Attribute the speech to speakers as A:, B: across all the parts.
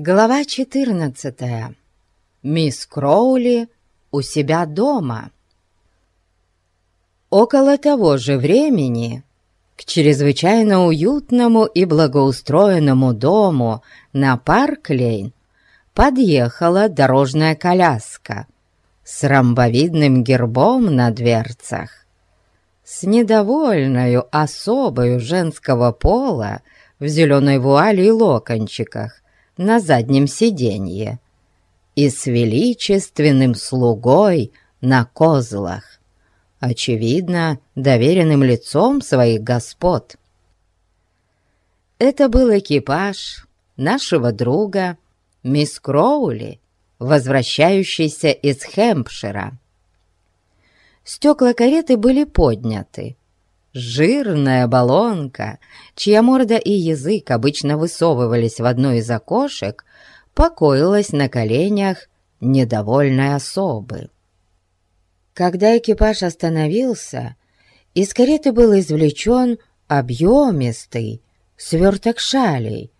A: Глава 14. Мисс Кроули у себя дома. Около того же времени к чрезвычайно уютному и благоустроенному дому на Парклейн подъехала дорожная коляска с ромбовидным гербом на дверцах. С недовольною особою женского пола в зеленой вуале и локончиках на заднем сиденье и с величественным слугой на козлах, очевидно, доверенным лицом своих господ. Это был экипаж нашего друга, мисс Кроули, возвращающийся из Хэмпшира. Стекла кареты были подняты, Жирная баллонка, чья морда и язык обычно высовывались в одно из окошек, покоилась на коленях недовольной особы. Когда экипаж остановился, из кареты был извлечен объемистый сверток шалей,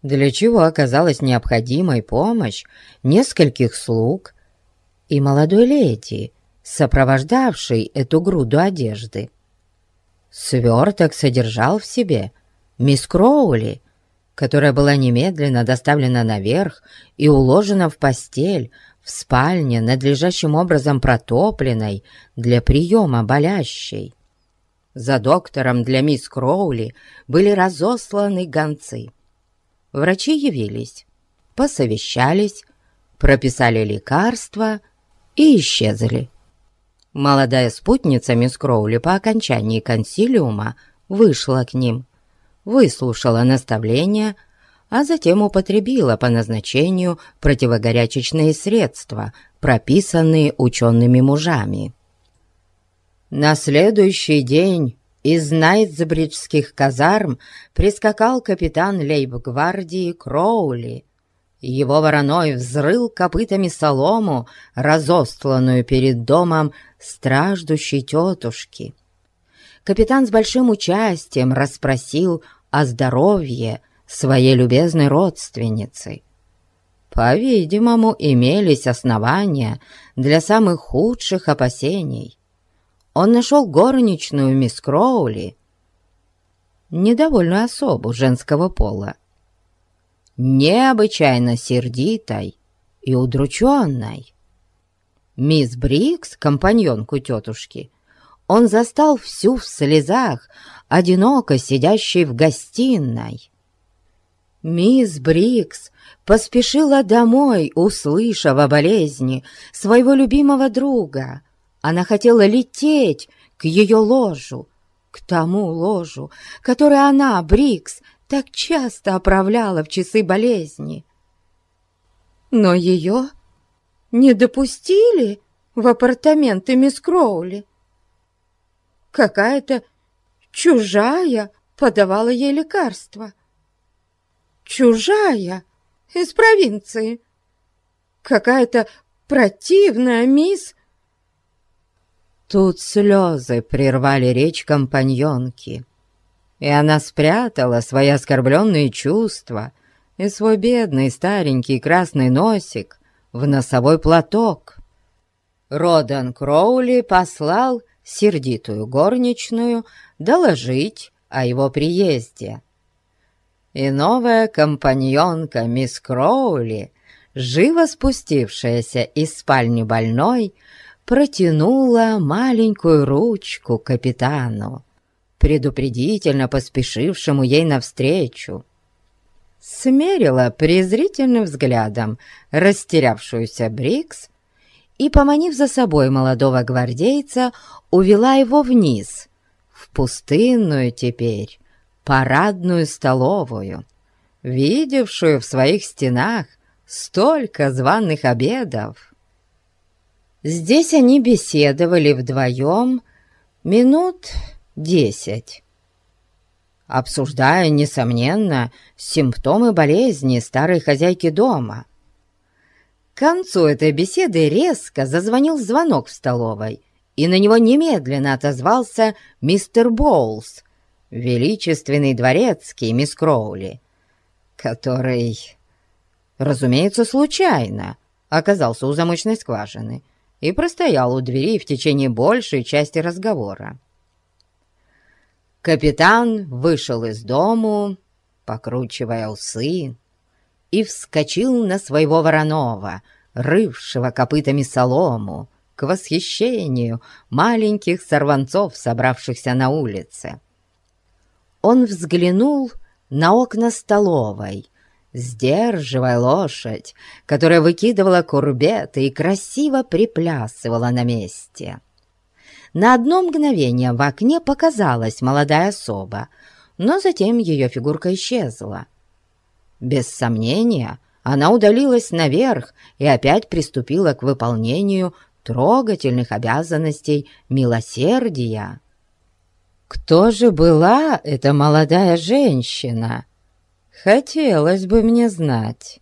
A: для чего оказалась необходимой помощь нескольких слуг и молодой леди, сопровождавшей эту груду одежды. Сверток содержал в себе мисс Кроули, которая была немедленно доставлена наверх и уложена в постель в спальне, надлежащим образом протопленной для приема болящей. За доктором для мисс Кроули были разосланы гонцы. Врачи явились, посовещались, прописали лекарства и исчезли. Молодая спутница мисс Кроули по окончании консилиума вышла к ним, выслушала наставления, а затем употребила по назначению противогорячечные средства, прописанные учеными мужами. На следующий день из Найтсбриджских казарм прискакал капитан лейб-гвардии Кроули, его вороной взрыл копытами солому, разостланную перед домом страждущей тетушки. Капитан с большим участием расспросил о здоровье своей любезной родственницы. По-видимому, имелись основания для самых худших опасений. Он нашел горничную мисс Кроули, недовольную особу женского пола, необычайно сердитой и удрученной. Мисс Брикс, компаньонку тетушки, он застал всю в слезах, одиноко сидящей в гостиной. Мисс Брикс поспешила домой, услышав о болезни своего любимого друга. Она хотела лететь к ее ложу, к тому ложу, которое она, Брикс, так часто оправляла в часы болезни. Но ее не допустили в апартаменты мисс Кроули. Какая-то чужая подавала ей лекарства. Чужая из провинции. Какая-то противная мисс... Тут слезы прервали речь компаньонки и она спрятала свои оскорбленные чувства и свой бедный старенький красный носик в носовой платок. Родан Кроули послал сердитую горничную доложить о его приезде. И новая компаньонка мисс Кроули, живо спустившаяся из спальни больной, протянула маленькую ручку капитану предупредительно поспешившему ей навстречу. Смерила презрительным взглядом растерявшуюся Брикс и, поманив за собой молодого гвардейца, увела его вниз, в пустынную теперь парадную столовую, видевшую в своих стенах столько званых обедов. Здесь они беседовали вдвоем минут десять. Обсуждая, несомненно, симптомы болезни старой хозяйки дома. К концу этой беседы резко зазвонил звонок в столовой, и на него немедленно отозвался мистер Боулс, величественный дворецкий мисс Кроули, который разумеется, случайно оказался у замочной скважины и простоял у двери в течение большей части разговора. Капитан вышел из дому, покручивая усы, и вскочил на своего вороного, рывшего копытами солому, к восхищению маленьких сорванцов, собравшихся на улице. Он взглянул на окна столовой, сдерживая лошадь, которая выкидывала курбеты и красиво приплясывала на месте. На одно мгновение в окне показалась молодая особа, но затем ее фигурка исчезла. Без сомнения, она удалилась наверх и опять приступила к выполнению трогательных обязанностей милосердия. Кто же была эта молодая женщина? Хотелось бы мне знать.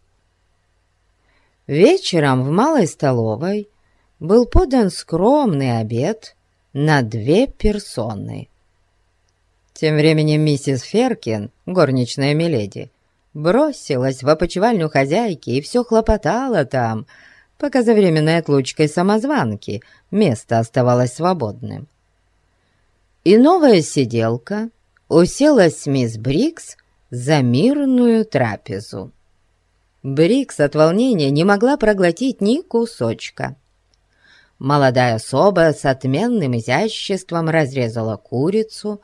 A: Вечером в малой столовой был подан скромный обед на две персоны. Тем временем миссис Феркин, горничная Миледи, бросилась в опочивальню хозяйки и все хлопотала там, пока за временной отлучкой самозванки место оставалось свободным. И новая сиделка уселась мисс Брикс за мирную трапезу. Брикс от волнения не могла проглотить ни кусочка. Молодая особа с отменным изяществом разрезала курицу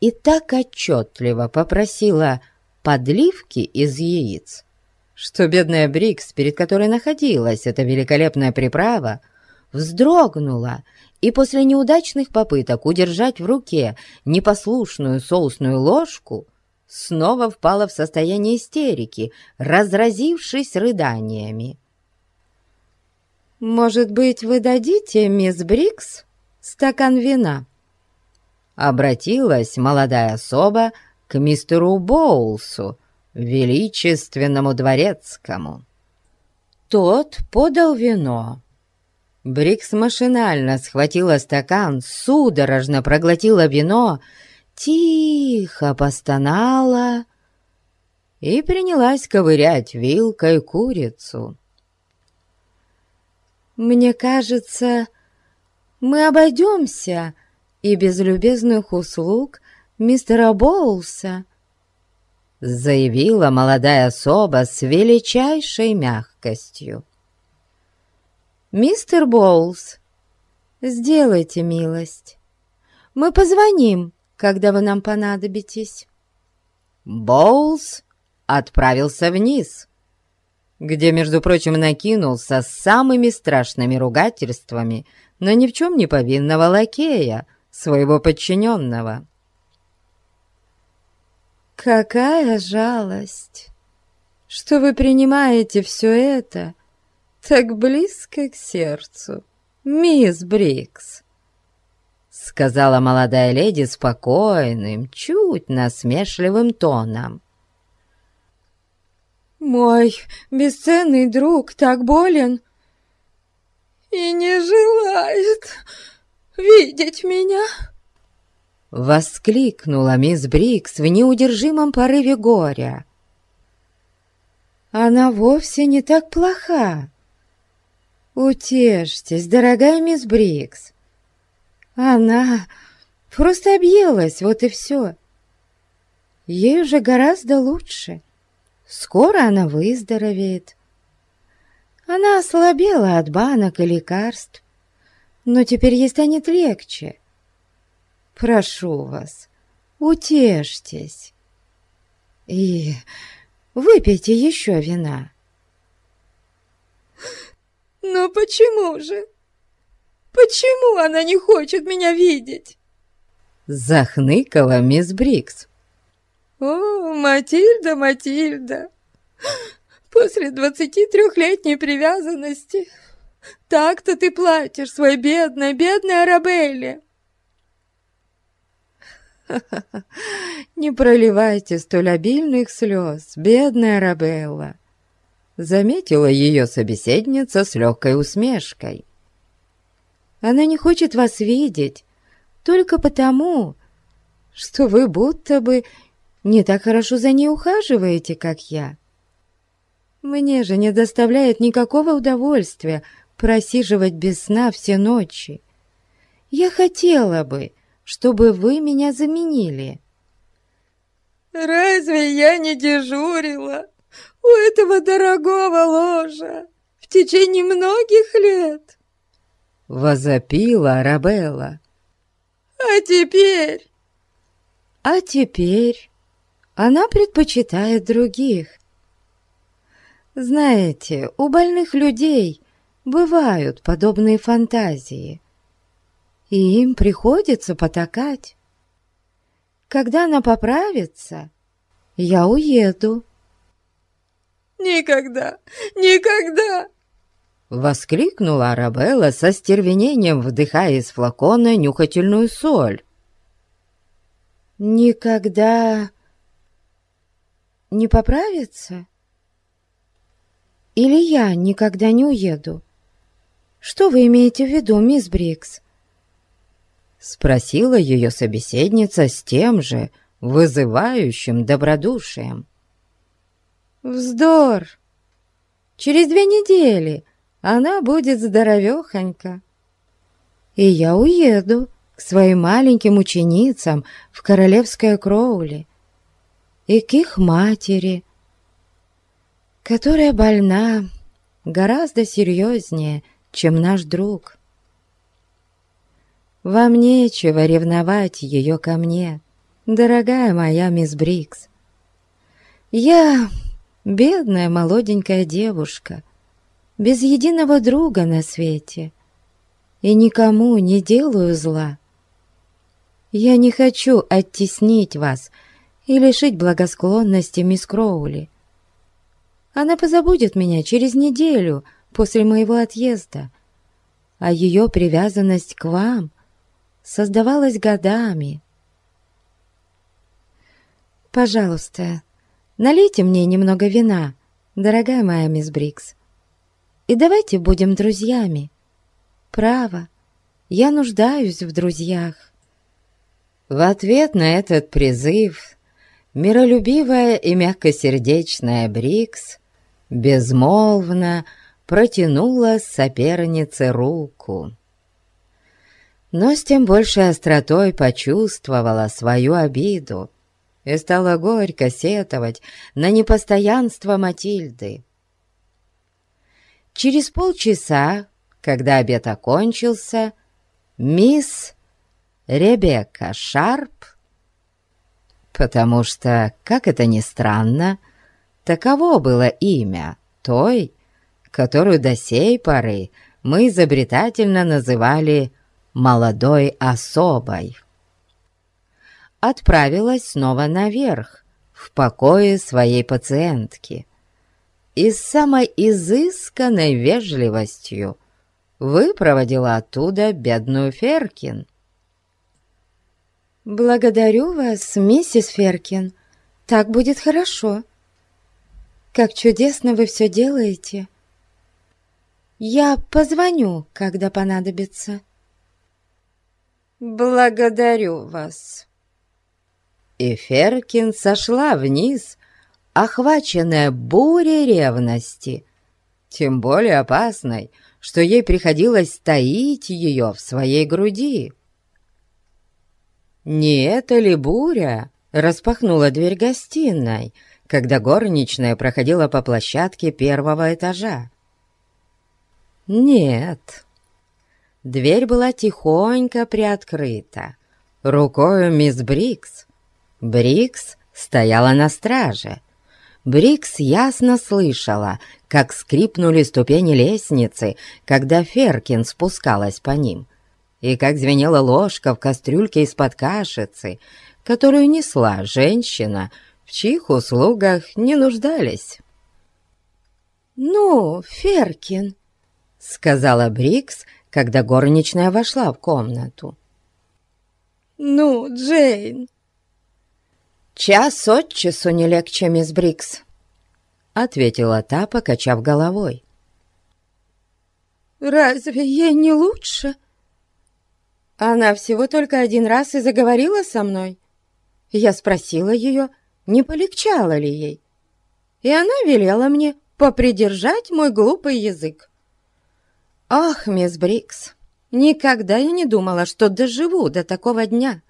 A: и так отчетливо попросила подливки из яиц, что бедная Брикс, перед которой находилась эта великолепная приправа, вздрогнула и после неудачных попыток удержать в руке непослушную соусную ложку снова впала в состояние истерики, разразившись рыданиями. «Может быть, вы дадите, мисс Брикс, стакан вина?» Обратилась молодая особа к мистеру Боулсу, величественному дворецкому. Тот подал вино. Брикс машинально схватила стакан, судорожно проглотила вино, тихо постонала и принялась ковырять вилкой курицу. «Мне кажется, мы обойдемся и без любезных услуг мистера Боулса», заявила молодая особа с величайшей мягкостью. «Мистер Боулс, сделайте милость. Мы позвоним, когда вы нам понадобитесь». Боулс отправился вниз, где, между прочим, накинулся с самыми страшными ругательствами на ни в чем не повинного лакея, своего подчиненного. «Какая жалость, что вы принимаете все это так близко к сердцу, мисс Брикс!» Сказала молодая леди спокойным, чуть насмешливым тоном. «Мой бесценный друг так болен и не желает видеть меня!» Воскликнула мисс Брикс в неудержимом порыве горя. «Она вовсе не так плоха. Утешьтесь, дорогая мисс Брикс. Она просто объелась, вот и все. Ей уже гораздо лучше. Скоро она выздоровеет. Она ослабела от банок и лекарств, но теперь ей станет легче. Прошу вас, утешьтесь и выпейте еще вина. Но почему же? Почему она не хочет меня видеть? Захныкала мисс Брикс. О, Матильда, Матильда, после двадцати трехлетней привязанности так-то ты платишь своей бедной, бедной Арабелле. «Не проливайте столь обильных слез, бедная Рабелла!» Заметила ее собеседница с легкой усмешкой. «Она не хочет вас видеть только потому, что вы будто бы не так хорошо за ней ухаживаете, как я. Мне же не доставляет никакого удовольствия просиживать без сна все ночи. Я хотела бы, чтобы вы меня заменили».
B: «Разве я не дежурила у этого дорогого ложа в течение многих лет?»
A: Возопила Арабелла.
B: «А теперь?»
A: «А теперь она предпочитает других. Знаете, у больных людей бывают подобные фантазии, и им приходится потакать. Когда она поправится, я уеду.
B: «Никогда! Никогда!»
A: Воскликнула Арабелла со стервенением, вдыхая из флакона нюхательную соль. «Никогда не поправится? Или я никогда не уеду? Что вы имеете в виду, мисс Брикс?» Спросила ее собеседница с тем же вызывающим добродушием. «Вздор! Через две недели она будет здоровехонька, и я уеду к своим маленьким ученицам в королевское Кроули и к их матери, которая больна гораздо серьезнее, чем наш друг. Вам нечего ревновать ее ко мне, дорогая моя мисс Брикс. Я бедная молоденькая девушка, без единого друга на свете, и никому не делаю зла. Я не хочу оттеснить вас и лишить благосклонности мисс Кроули. Она позабудет меня через неделю после моего отъезда, а ее привязанность к вам создавалась годами. Пожалуйста, налейте мне немного вина, дорогая моя мисс Брикс, и давайте будем друзьями. Право, я нуждаюсь в друзьях». В ответ на этот призыв миролюбивая и мягкосердечная Брикс безмолвно протянула сопернице руку но с тем большей остротой почувствовала свою обиду и стала горько сетовать на непостоянство Матильды. Через полчаса, когда обед окончился, мисс Ребекка Шарп, потому что, как это ни странно, таково было имя той, которую до сей поры мы изобретательно называли молодой особой. Отправилась снова наверх, в покое своей пациентки, и с самой изысканной вежливостью выпроводила оттуда бедную Феркин. «Благодарю вас, миссис Феркин, так будет хорошо. Как чудесно вы все делаете. Я позвоню, когда понадобится».
B: «Благодарю вас».
A: И Феркин сошла вниз, охваченная бурей ревности, тем более опасной, что ей приходилось таить ее в своей груди. Не это ли буря распахнула дверь гостиной, когда горничная проходила по площадке первого этажа? Нет, Дверь была тихонько приоткрыта. Рукою мисс Брикс. Брикс стояла на страже. Брикс ясно слышала, как скрипнули ступени лестницы, когда Феркин спускалась по ним, и как звенела ложка в кастрюльке из-под кашицы, которую несла женщина, в чьих услугах не нуждались. «Ну, Феркин», — сказала Брикс, — когда горничная вошла в комнату.
B: «Ну, Джейн!»
A: «Час от часу не легче, мисс Брикс», — ответила та, покачав головой.
B: «Разве ей не лучше?»
A: Она всего только один раз и заговорила со мной. Я спросила ее, не полегчало ли ей, и она велела мне
B: попридержать мой глупый язык. Ах, мисс Брикс, никогда я не думала, что доживу до такого дня.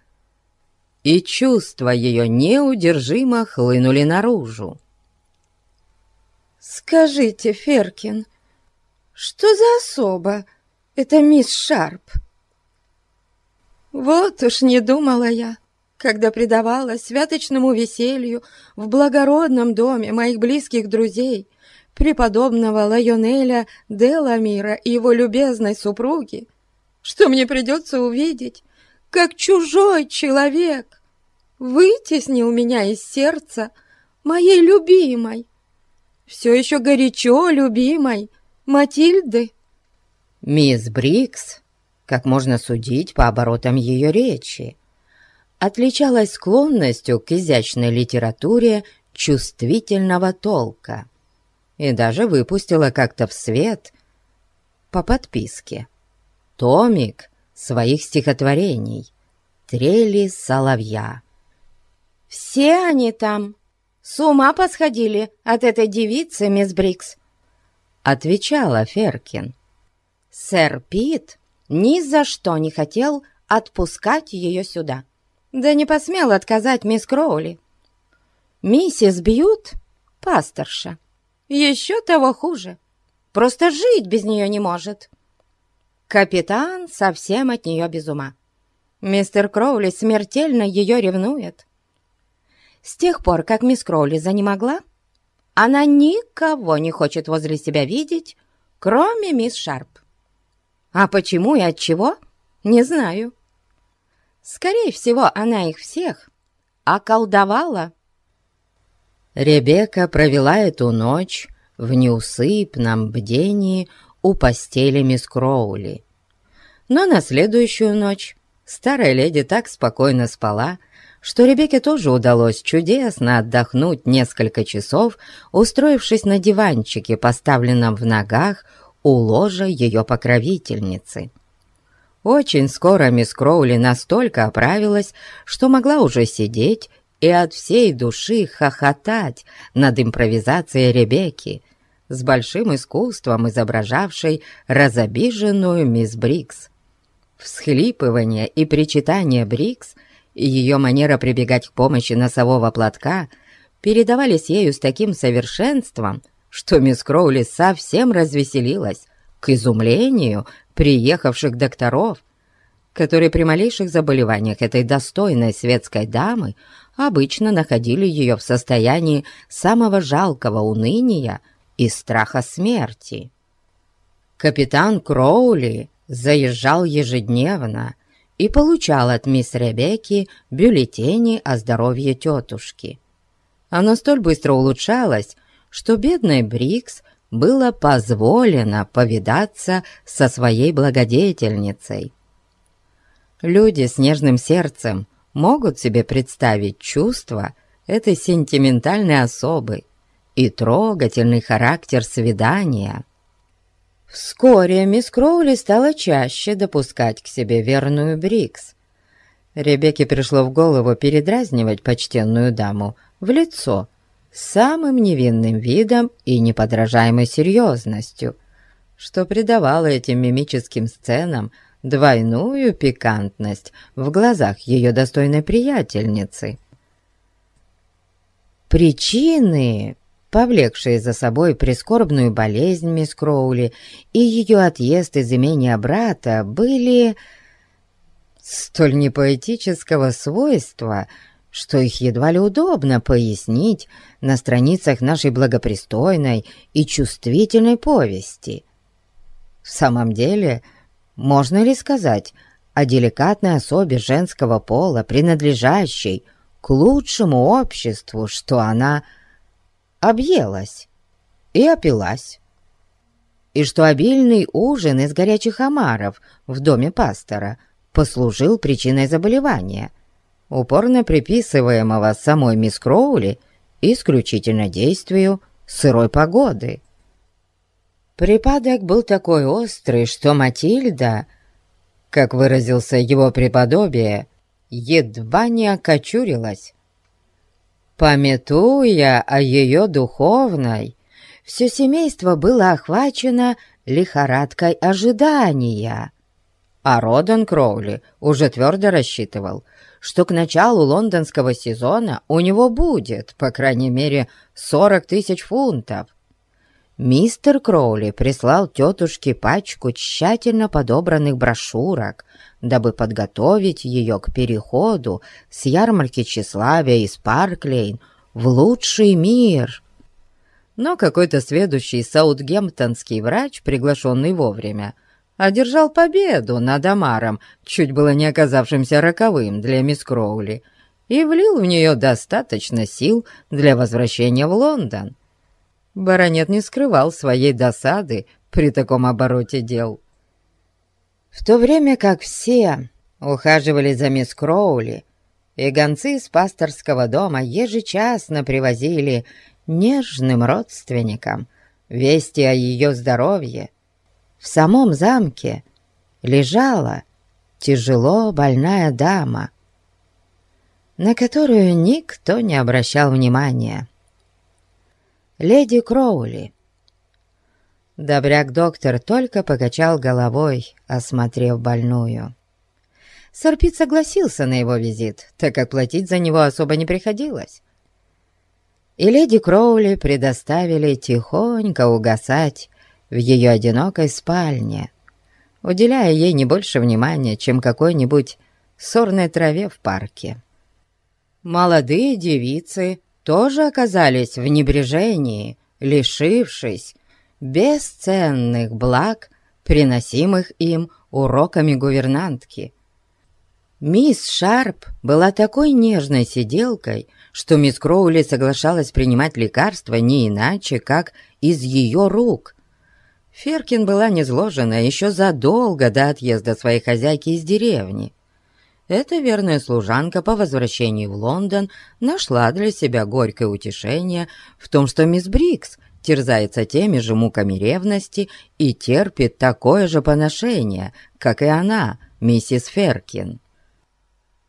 A: И чувства ее неудержимо хлынули наружу.
B: «Скажите, Феркин, что за особа это мисс Шарп?» «Вот уж не думала я, когда предавалась святочному веселью в благородном доме моих близких друзей, преподобного Лайонеля де Ламира и его любезной супруги, что мне придется увидеть, как чужой человек вытеснил меня из сердца моей любимой, все еще горячо любимой Матильды.
A: Мисс Брикс, как можно судить по оборотам ее речи, отличалась склонностью к изящной литературе чувствительного толка и даже выпустила как-то в свет по подписке томик своих стихотворений «Трели соловья».
B: «Все они там с ума посходили от этой девицы, мисс Брикс», —
A: отвечала Феркин.
B: «Сэр Пит ни за что не хотел отпускать ее сюда, да не посмел отказать мисс Кроули. Миссис Бьют, пасторша, еще того хуже, просто жить без нее не может. Капитан совсем от нее без ума. Мистер Кроули смертельно ее ревнует. С тех пор, как мисс Кроули занемогла, она никого не хочет возле себя видеть, кроме мисс Шарп. А почему и от чего, не знаю. Скорее всего, она их всех околдовала.
A: Ребекка провела эту ночь в неусыпном бдении у постели мисс Кроули. Но на следующую ночь старая леди так спокойно спала, что Ребекке тоже удалось чудесно отдохнуть несколько часов, устроившись на диванчике, поставленном в ногах у ложа ее покровительницы. Очень скоро мисс Кроули настолько оправилась, что могла уже сидеть и от всей души хохотать над импровизацией Ребекки, с большим искусством изображавшей разобиженную мисс Брикс. Всхлипывание и причитание Брикс и ее манера прибегать к помощи носового платка передавались ею с таким совершенством, что мисс Кроули совсем развеселилась, к изумлению приехавших докторов, которые при малейших заболеваниях этой достойной светской дамы обычно находили ее в состоянии самого жалкого уныния и страха смерти. Капитан Кроули заезжал ежедневно и получал от мисс Ребекки бюллетени о здоровье тетушки. Оно столь быстро улучшалось, что бедной Брикс было позволено повидаться со своей благодетельницей. Люди с нежным сердцем могут себе представить чувства этой сентиментальной особы и трогательный характер свидания. Вскоре мисс Кроули стала чаще допускать к себе верную Брикс. Ребекке пришло в голову передразнивать почтенную даму в лицо самым невинным видом и неподражаемой серьезностью, что придавало этим мимическим сценам двойную пикантность в глазах ее достойной приятельницы. Причины, повлекшие за собой прискорбную болезнь мисс Кроули и ее отъезд из имения брата, были столь непоэтического свойства, что их едва ли удобно пояснить на страницах нашей благопристойной и чувствительной повести. В самом деле, можно ли сказать о деликатной особе женского пола, принадлежащей к лучшему обществу, что она объелась и опилась, и что обильный ужин из горячих омаров в доме пастора послужил причиной заболевания, упорно приписываемого самой мисс Кроули исключительно действию сырой погоды. Припадок был такой острый, что Матильда, как выразился его преподобие, едва не окочурилась. Пометуя о ее духовной,
B: все семейство было охвачено лихорадкой ожидания. А Родан Кроули уже твердо рассчитывал, что к началу лондонского сезона у него будет, по крайней мере, 40 тысяч фунтов. Мистер Кроули прислал тетушке пачку тщательно подобранных брошюрок, дабы подготовить ее к переходу с ярмарки тщеславия из Парклейн в лучший мир. Но какой-то сведущий саутгемптонский врач, приглашенный вовремя, одержал победу над Амаром, чуть было не оказавшимся роковым для мисс Кроули, и влил в нее достаточно сил для возвращения в Лондон. Баронет не скрывал своей досады при таком обороте дел. В то время как все ухаживали за мисс Кроули, и гонцы из пасторского дома ежечасно привозили нежным родственникам вести о ее здоровье, в самом замке лежала тяжело больная дама, на которую никто не обращал внимания. Леди Кроули. Добряк-доктор только покачал головой, осмотрев больную. Сорпит согласился на его визит, так как платить за него особо не приходилось. И леди Кроули предоставили тихонько угасать в ее одинокой спальне, уделяя ей не больше внимания, чем какой-нибудь сорной траве в парке. Молодые девицы тоже оказались в небрежении, лишившись бесценных благ, приносимых им уроками гувернантки. Мисс Шарп была такой нежной сиделкой, что мисс Кроули соглашалась принимать лекарства не иначе, как из ее рук, Феркин была низложена еще задолго до отъезда своей хозяйки из деревни. Эта верная служанка по возвращении в Лондон нашла для себя горькое утешение в том, что мисс Брикс терзается теми же муками ревности и терпит такое же поношение, как и она, миссис Феркин.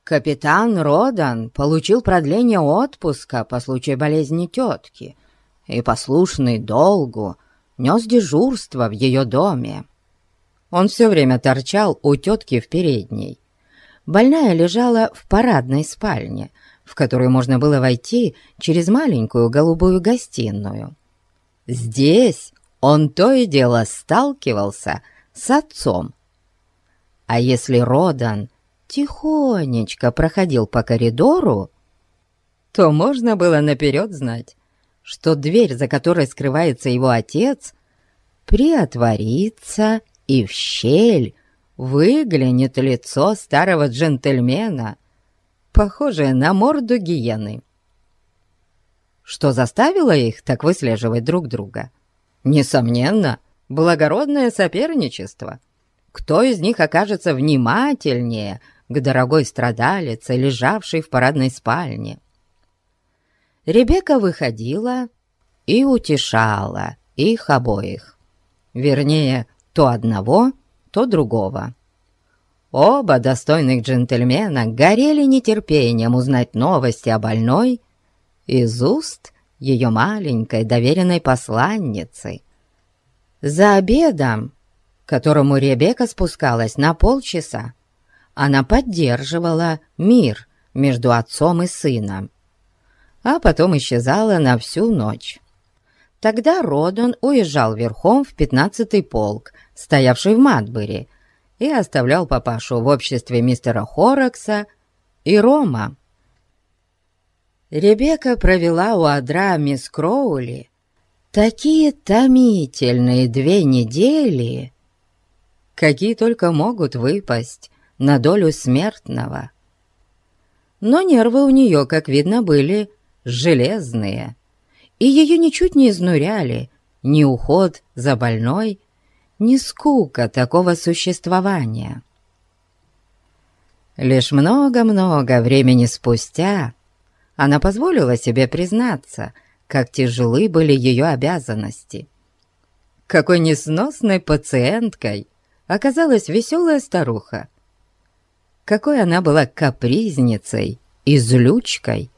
B: Капитан Родан получил продление отпуска по случаю болезни тетки и, послушный долгу, нес дежурство в ее доме. Он все время торчал у тетки в передней. Больная лежала в парадной спальне, в которую можно было войти через маленькую голубую гостиную. Здесь он то и дело сталкивался с отцом. А если Родан тихонечко проходил по коридору, то можно было наперед знать, что дверь, за которой скрывается его отец, приотворится, и в щель выглянет лицо старого джентльмена, похожее на морду гиены. Что заставило их так выслеживать друг друга? Несомненно, благородное соперничество. Кто из них окажется внимательнее к дорогой страдалице, лежавшей в парадной спальне? Ребекка выходила и утешала их обоих. Вернее, то одного, то другого. Оба достойных джентльмена горели нетерпением узнать новости о больной из уст ее маленькой доверенной посланницы. За обедом, к которому Ребекка спускалась на полчаса, она поддерживала мир между отцом и сыном, а потом исчезала на всю ночь. Тогда Родон уезжал верхом в пятнадцатый полк, стоявший в Матбери, и оставлял папашу в обществе мистера Хоракса и Рома. Ребекка провела у адра мисс Кроули такие томительные две недели, какие только могут выпасть на долю смертного. Но нервы у нее, как видно, были железные, и ее ничуть не изнуряли ни уход за больной, ни скука такого существования. Лишь много-много времени спустя она позволила себе признаться, как тяжелы были ее обязанности. Какой несносной пациенткой оказалась веселая старуха, какой она была капризницей и злючкой,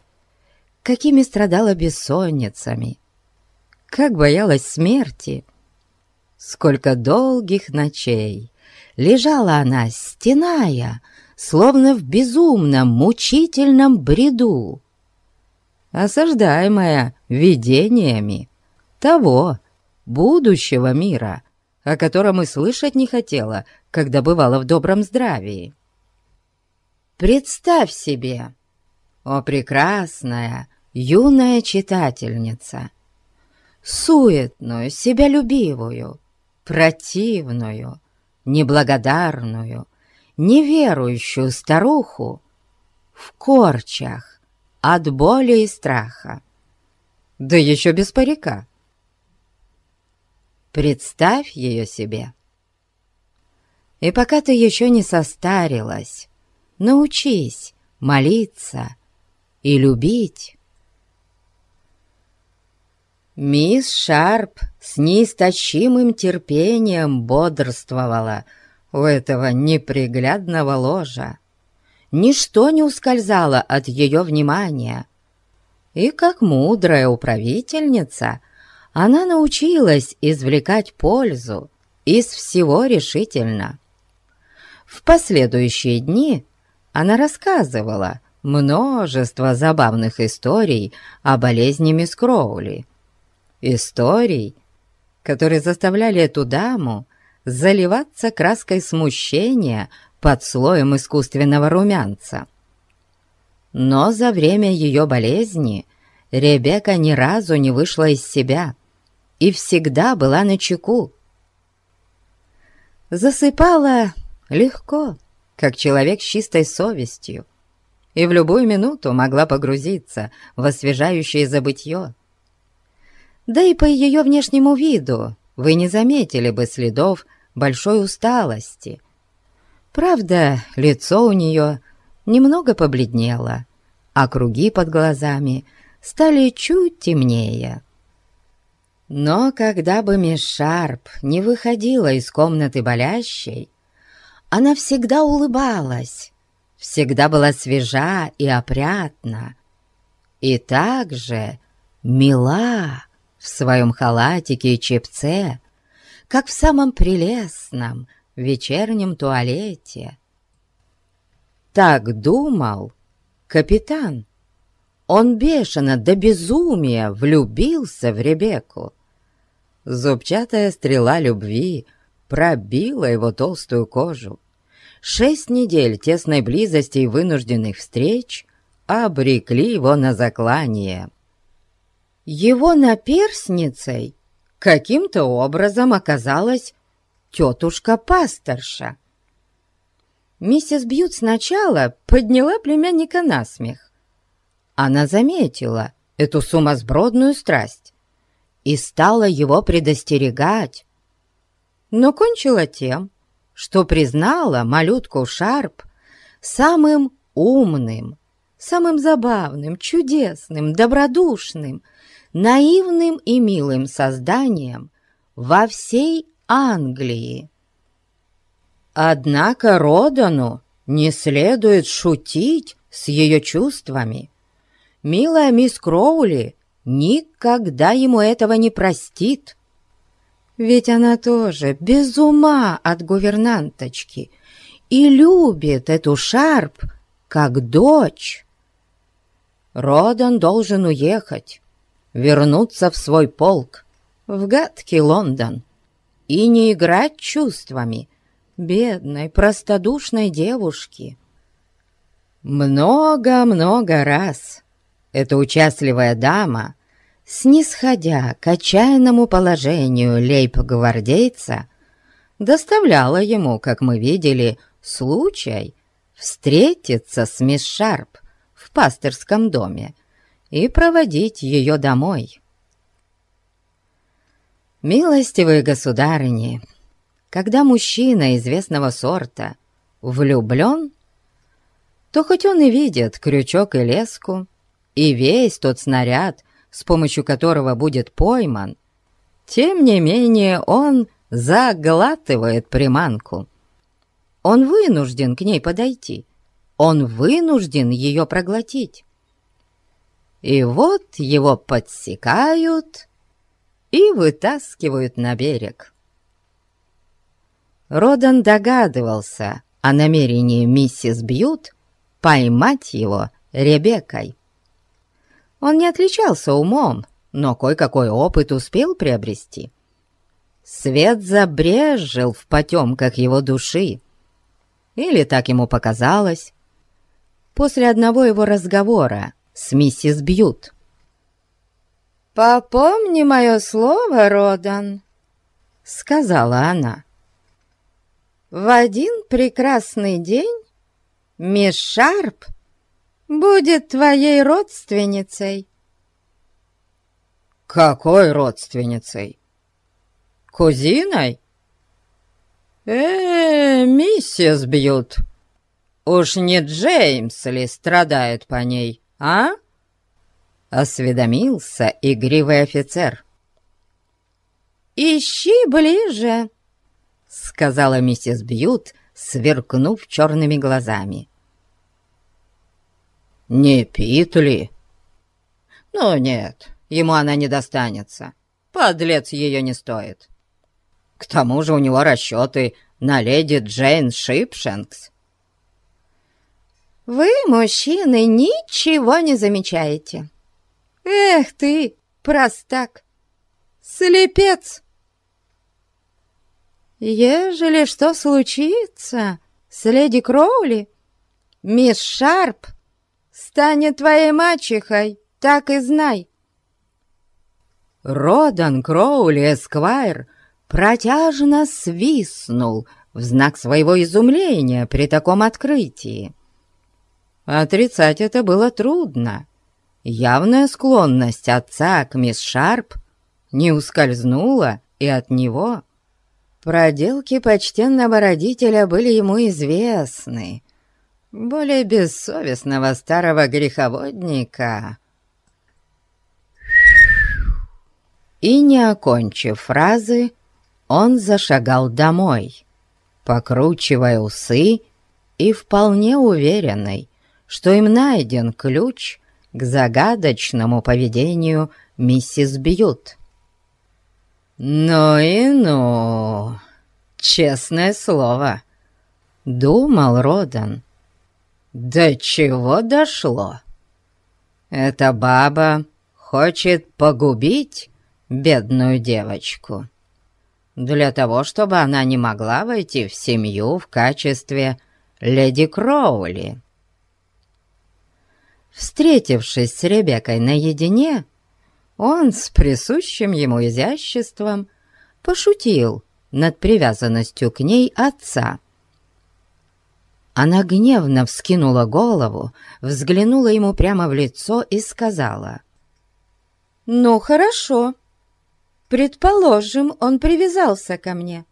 B: какими страдала бессонницами,
A: как боялась смерти. Сколько долгих ночей лежала она, стеная, словно в безумном, мучительном бреду, осаждаемая видениями того будущего мира, о котором и слышать не хотела, когда бывала в добром здравии. Представь себе, о прекрасная, юная читательница, суетную, себялюбивую, противную, неблагодарную, неверующую старуху в корчах от боли и страха. Да еще без парика. Представь ее себе. И пока ты еще не состарилась, научись молиться и любить. Мисс Шарп с неистощимым терпением бодрствовала у этого неприглядного ложа. Ничто не ускользало от ее внимания. И как мудрая управительница, она научилась извлекать пользу из всего решительно. В последующие дни она рассказывала множество забавных историй о болезни мисс Кроули. Историй, которые заставляли эту даму заливаться краской смущения под слоем искусственного румянца. Но за время ее болезни Ребекка ни разу не вышла из себя и всегда была на чеку. Засыпала легко, как человек с чистой совестью, и в любую минуту могла погрузиться в освежающее забытье. Да и по ее внешнему виду вы не заметили бы следов большой усталости. Правда, лицо у нее немного побледнело, а круги под глазами стали чуть темнее. Но когда бы мисс Шарп не выходила из комнаты болящей, она всегда улыбалась, всегда была свежа и опрятна, и также мила в своем халатике и чепце, как в самом прелестном вечернем туалете. Так думал капитан. Он бешено до безумия влюбился в Ребекку. Зубчатая стрела любви — пробила его толстую кожу. Шесть недель тесной близости и вынужденных встреч обрекли его на заклание. Его наперсницей каким-то образом оказалась тетушка-пасторша. Миссис Бьют сначала подняла племянника на смех. Она заметила эту сумасбродную страсть и стала его предостерегать, но кончила тем, что признала малютку Шарп самым умным, самым забавным, чудесным, добродушным, наивным и милым созданием во всей Англии. Однако Родану не следует шутить с ее чувствами. Милая мисс Кроули никогда ему этого не простит. Ведь она тоже без ума от гувернанточки и любит эту Шарп как дочь. Родан должен уехать, вернуться в свой полк, в гадкий Лондон, и не играть чувствами бедной, простодушной девушки. Много-много раз эта участливая дама снисходя к отчаянному положению лейб-гвардейца, доставляла ему, как мы видели, случай встретиться с мисс Шарп в пасторском доме и проводить ее домой. Милостивые государыни, когда мужчина известного сорта влюблен, то хоть он и видит крючок и леску, и весь тот снаряд, с помощью которого будет пойман, тем не менее он заглатывает приманку. Он вынужден к ней подойти, он вынужден ее проглотить. И вот его подсекают и вытаскивают на берег. Родан догадывался о намерении миссис Бьют поймать его Ребеккой. Он не отличался умом, но кое-какой опыт успел приобрести. Свет забрежил в потемках его души. Или так ему показалось. После одного его разговора с миссис Бьют.
B: «Попомни мое слово, Родан», — сказала она. «В один прекрасный день мисс Шарп будет твоей родственницей».
A: «Какой родственницей? Кузиной?» «Э, миссис Бьют, уж не Джеймс ли страдает по ней, а?» Осведомился игривый офицер.
B: «Ищи ближе», — сказала миссис Бьют, сверкнув черными глазами.
A: «Не Пит ли?» «Ну нет, ему она не достанется. Подлец ее не стоит. К тому же у него расчеты на леди Джейн Шипшенкс».
B: «Вы, мужчины, ничего не замечаете. Эх ты, простак, слепец!» «Ежели что случится с леди Кроули, мисс Шарп станет твоей мачехой, так и знай».
A: Родан Кроули Эсквайр протяжно свистнул в знак своего изумления при таком открытии. Отрицать это было трудно. Явная склонность отца к мисс Шарп не ускользнула и от него. Проделки почтенного родителя были ему известны, более бессовестного старого греховодника. И, не окончив фразы, он зашагал домой, покручивая усы и вполне уверенный, что им найден ключ к загадочному поведению миссис Бьют. «Ну и ну, честное слово», — думал Родан. «До чего дошло? Эта баба хочет погубить бедную девочку для того, чтобы она не могла войти в семью в качестве леди Кроули». Встретившись с Ребеккой наедине, он с присущим ему изяществом пошутил над привязанностью к ней отца — она гневно вскинула голову, взглянула ему прямо в лицо и сказала.
B: «Ну, хорошо. Предположим, он привязался ко мне.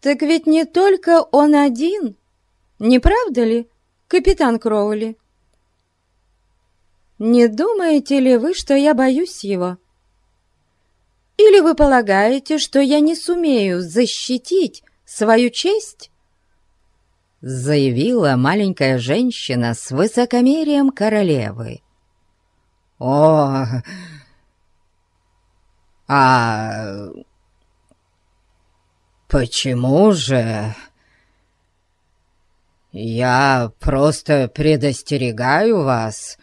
B: Так ведь не только он один, не правда ли, капитан Кроули? Не думаете ли вы, что я боюсь его? Или вы полагаете, что я не сумею защитить свою честь?»
A: заявила маленькая женщина с высокомерием королевы. «О, а почему же? Я просто предостерегаю вас.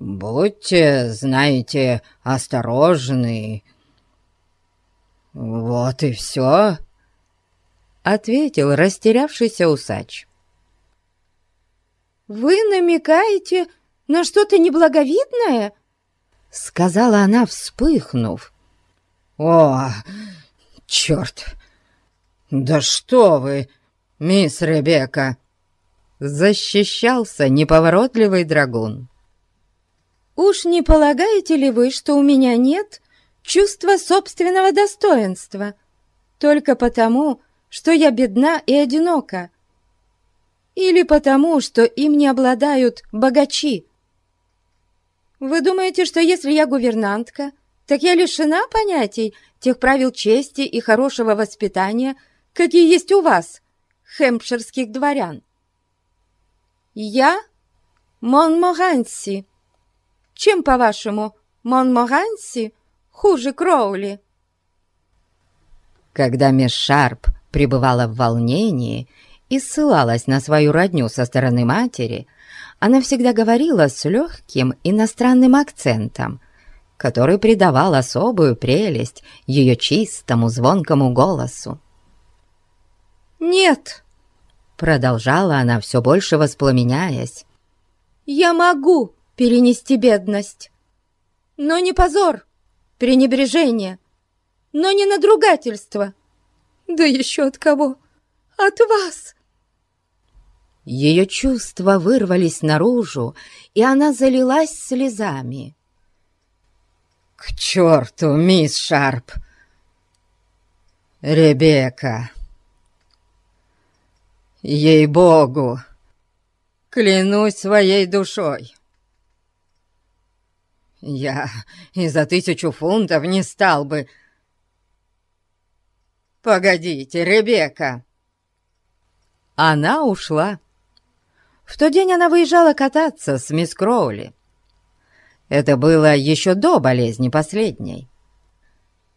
A: Будьте, знаете, осторожны. Вот и все». — ответил растерявшийся усач.
B: «Вы намекаете на что-то неблаговидное?» — сказала она, вспыхнув.
A: «О, черт! Да что вы, мисс Ребекка!» Защищался неповоротливый драгун.
B: «Уж не полагаете ли вы, что у меня нет чувства собственного достоинства? Только потому, что я бедна и одинока, или потому, что им не обладают богачи. Вы думаете, что если я гувернантка, так я лишена понятий тех правил чести и хорошего воспитания, какие есть у вас, хэмпширских дворян? Я Монмоганси. Чем, по-вашему, Монморанси хуже Кроули».
A: Когда мисс Шарп пребывала в волнении и ссылалась на свою родню со стороны матери, она всегда говорила с легким иностранным акцентом, который придавал особую прелесть ее чистому звонкому голосу.
B: «Нет!» — продолжала она, все больше воспламеняясь. «Я могу перенести бедность, но не позор, пренебрежение, но не надругательство. Да еще от кого? От вас!»
A: Ее чувства вырвались наружу, и она залилась слезами. «К черту, мисс Шарп!» «Ребекка!» «Ей-богу! Клянусь своей душой!» «Я и за тысячу фунтов не стал бы...» «Погодите, Ребекка!» Она ушла. В тот день она выезжала кататься с мисс Кроули. Это было еще до болезни последней.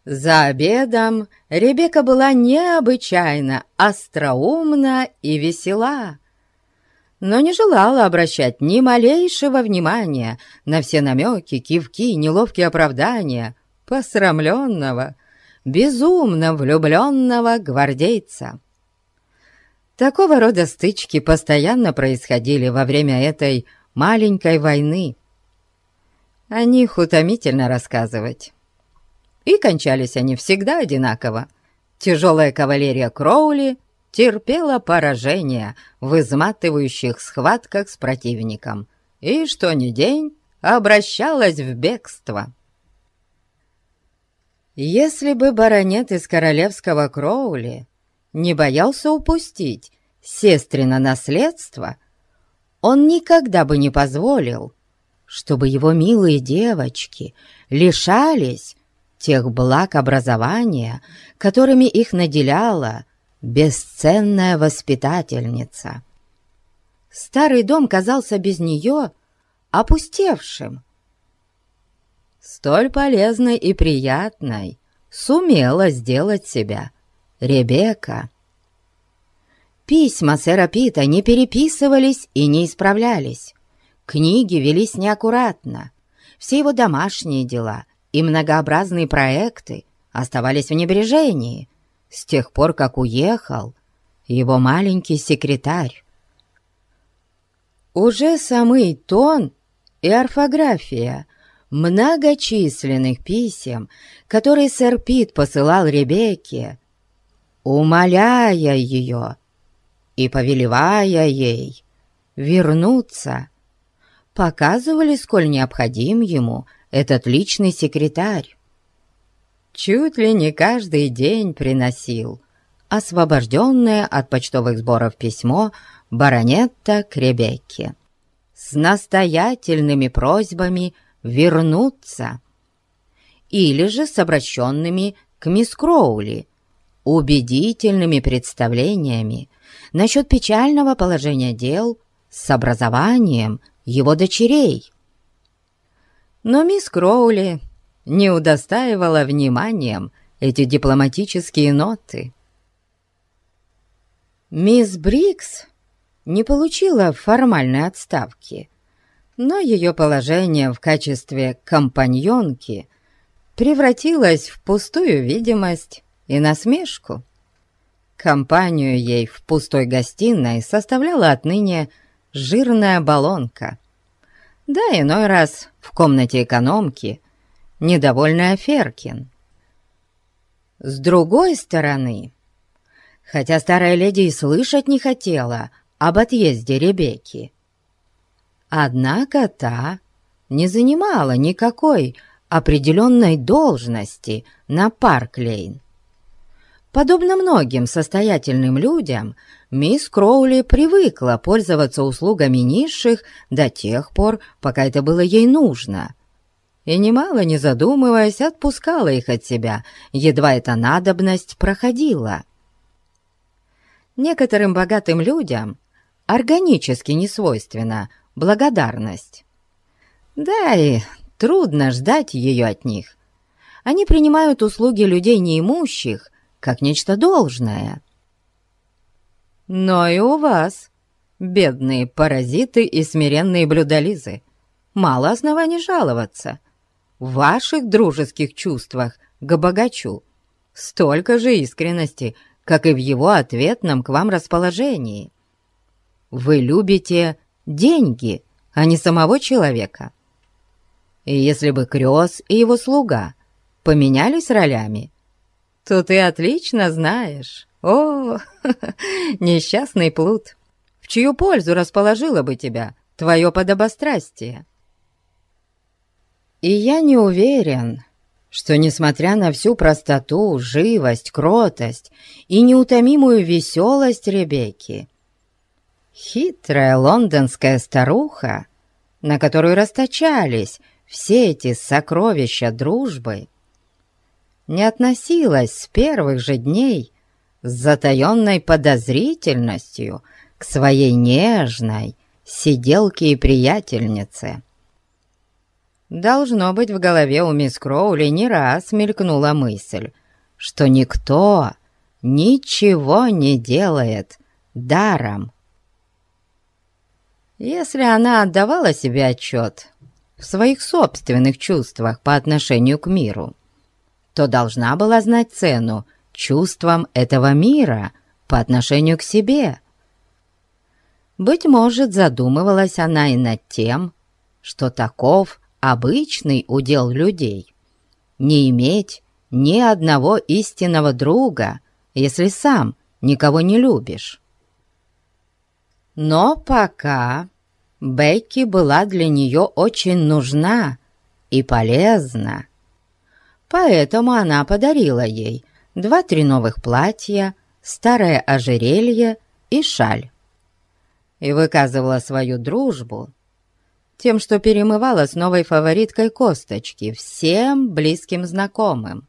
A: За обедом Ребекка была необычайно остроумна и весела, но не желала обращать ни малейшего внимания на все намеки, кивки, неловкие оправдания посрамленного, безумно влюбленного гвардейца. Такого рода стычки постоянно происходили во время этой маленькой войны. О них утомительно рассказывать. И кончались они всегда одинаково. Тяжелая кавалерия Кроули терпела поражение в изматывающих схватках с противником и, что ни день, обращалась в бегство. Если бы баронет из королевского Кроули не боялся упустить сестрина наследство, он никогда бы не позволил, чтобы его милые девочки лишались тех благ образования, которыми их наделяла бесценная воспитательница. Старый дом казался без нее опустевшим. Столь полезной и приятной сумела сделать себя Ребекка. Письма сэра Пита не переписывались и не исправлялись. Книги велись неаккуратно. Все его домашние дела и многообразные проекты оставались в небрежении с тех пор, как уехал его маленький секретарь. Уже самый тон и орфография многочисленных писем, которые сэр Пит посылал Ребекке, умоляя ее и повелевая ей вернуться, показывали, сколь необходим ему этот личный секретарь. Чуть ли не каждый день приносил. Освобожденное от почтовых сборов письмо баронетта к Ребекке с настоятельными просьбами вернуться или же с обращенными к мисс Кроули, убедительными представлениями насчет печального положения дел с образованием его дочерей. Но мисс Кроули не удостаивала вниманием эти дипломатические ноты. Мисс Брикс не получила формальной отставки, но ее положение в качестве компаньонки превратилось в пустую видимость и насмешку. Компанию ей в пустой гостиной составляла отныне жирная баллонка. Да, иной раз в комнате экономки недовольная Феркин. С другой стороны, хотя старая леди и слышать не хотела об отъезде Ребекки, однако та не занимала никакой определенной должности на Парклейн. Подобно многим состоятельным людям, мисс Кроули привыкла пользоваться услугами низших до тех пор, пока это было ей нужно, и, немало не задумываясь, отпускала их от себя, едва эта надобность проходила. Некоторым богатым людям органически несвойственна благодарность. Да и
B: трудно ждать ее от них. Они принимают услуги людей неимущих как нечто должное. Но и у вас, бедные паразиты и смиренные блюдолизы, мало оснований жаловаться. В ваших дружеских чувствах к богачу столько же искренности, как и в его ответном к вам расположении. Вы любите деньги, а не самого человека. И если бы Крёс и его слуга поменялись ролями, то ты отлично знаешь, о, несчастный плут, в чью пользу расположило бы тебя твое подобострастие. И я не уверен, что, несмотря на всю простоту, живость, кротость и неутомимую веселость Ребекки, хитрая лондонская старуха, на которую расточались все эти сокровища дружбы, не относилась с первых же дней с затаенной подозрительностью к своей нежной сиделке и приятельнице. Должно быть, в голове у мисс Кроули не раз мелькнула мысль, что никто ничего не делает даром. Если она отдавала себе отчет в своих собственных чувствах по отношению к миру, то должна была знать цену чувствам этого мира по отношению к себе. Быть может, задумывалась она и над тем, что таков обычный удел людей — не иметь ни одного истинного друга, если сам никого не любишь. Но пока Бекки была для нее очень нужна и полезна, поэтому она подарила ей два-три новых платья, старое ожерелье и шаль. И выказывала свою дружбу тем, что перемывала с новой фавориткой косточки всем близким знакомым.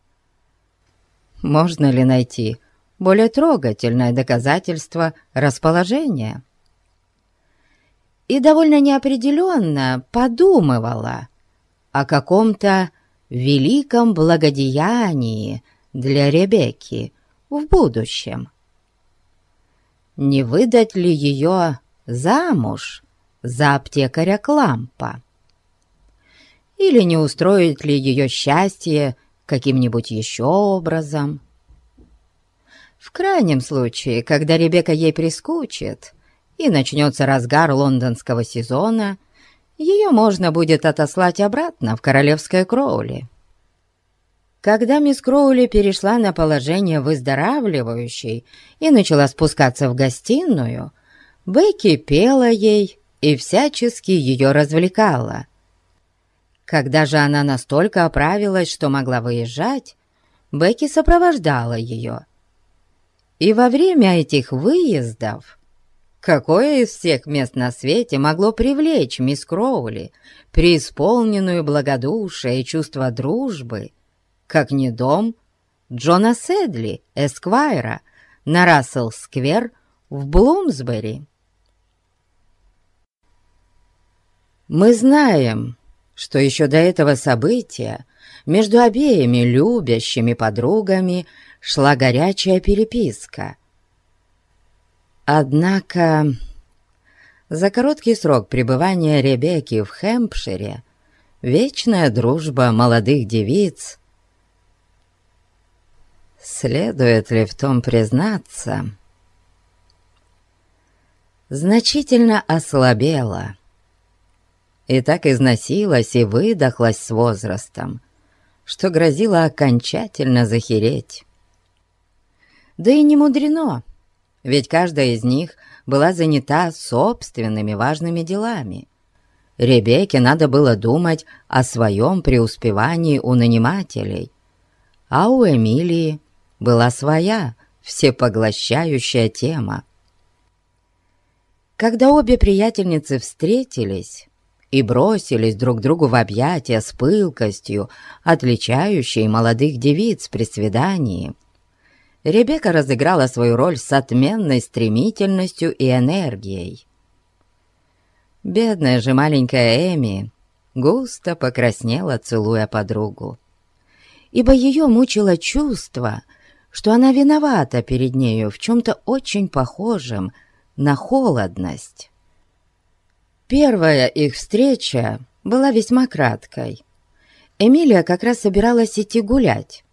B: Можно ли найти более трогательное доказательство расположения? И довольно неопределенно подумывала о каком-то великом благодеянии для Ребекки в будущем. Не выдать ли ее замуж за аптекаря Клампа? Или не устроит ли ее счастье каким-нибудь еще образом? В крайнем случае, когда Ребекка ей прискучит и начнется разгар лондонского сезона, ее можно будет отослать обратно в королевское Кроули. Когда мисс Кроули перешла на положение выздоравливающей и начала спускаться в гостиную, Бекки пела ей и всячески ее развлекала. Когда же она настолько оправилась, что могла выезжать, Бекки сопровождала ее. И во время этих выездов Какое из всех мест на свете могло привлечь мисс Кроули, преисполненную благодушие и чувство дружбы, как не дом Джона Седли, Эсквайра, на Рассел-сквер в Блумсбери? Мы знаем, что еще до этого события между обеими любящими подругами шла горячая переписка – Однако за короткий срок пребывания Ребекки в Хэмпшире вечная дружба молодых девиц Следует ли в том признаться, значительно ослабела и так износилась и выдохлась с возрастом, что грозила окончательно захереть. Да и не мудрено, ведь каждая из них была занята собственными важными делами. Ребекке надо было думать о своем преуспевании у нанимателей, а у Эмилии была своя, всепоглощающая тема. Когда обе приятельницы встретились и бросились друг другу в объятия с пылкостью, отличающей молодых девиц при свидании, Ребекка разыграла свою роль с отменной стремительностью и энергией. Бедная же маленькая Эми густо покраснела, целуя подругу. Ибо ее мучило чувство, что она виновата перед нею в чем-то очень похожем на холодность. Первая их встреча была весьма краткой. Эмилия как раз собиралась идти гулять.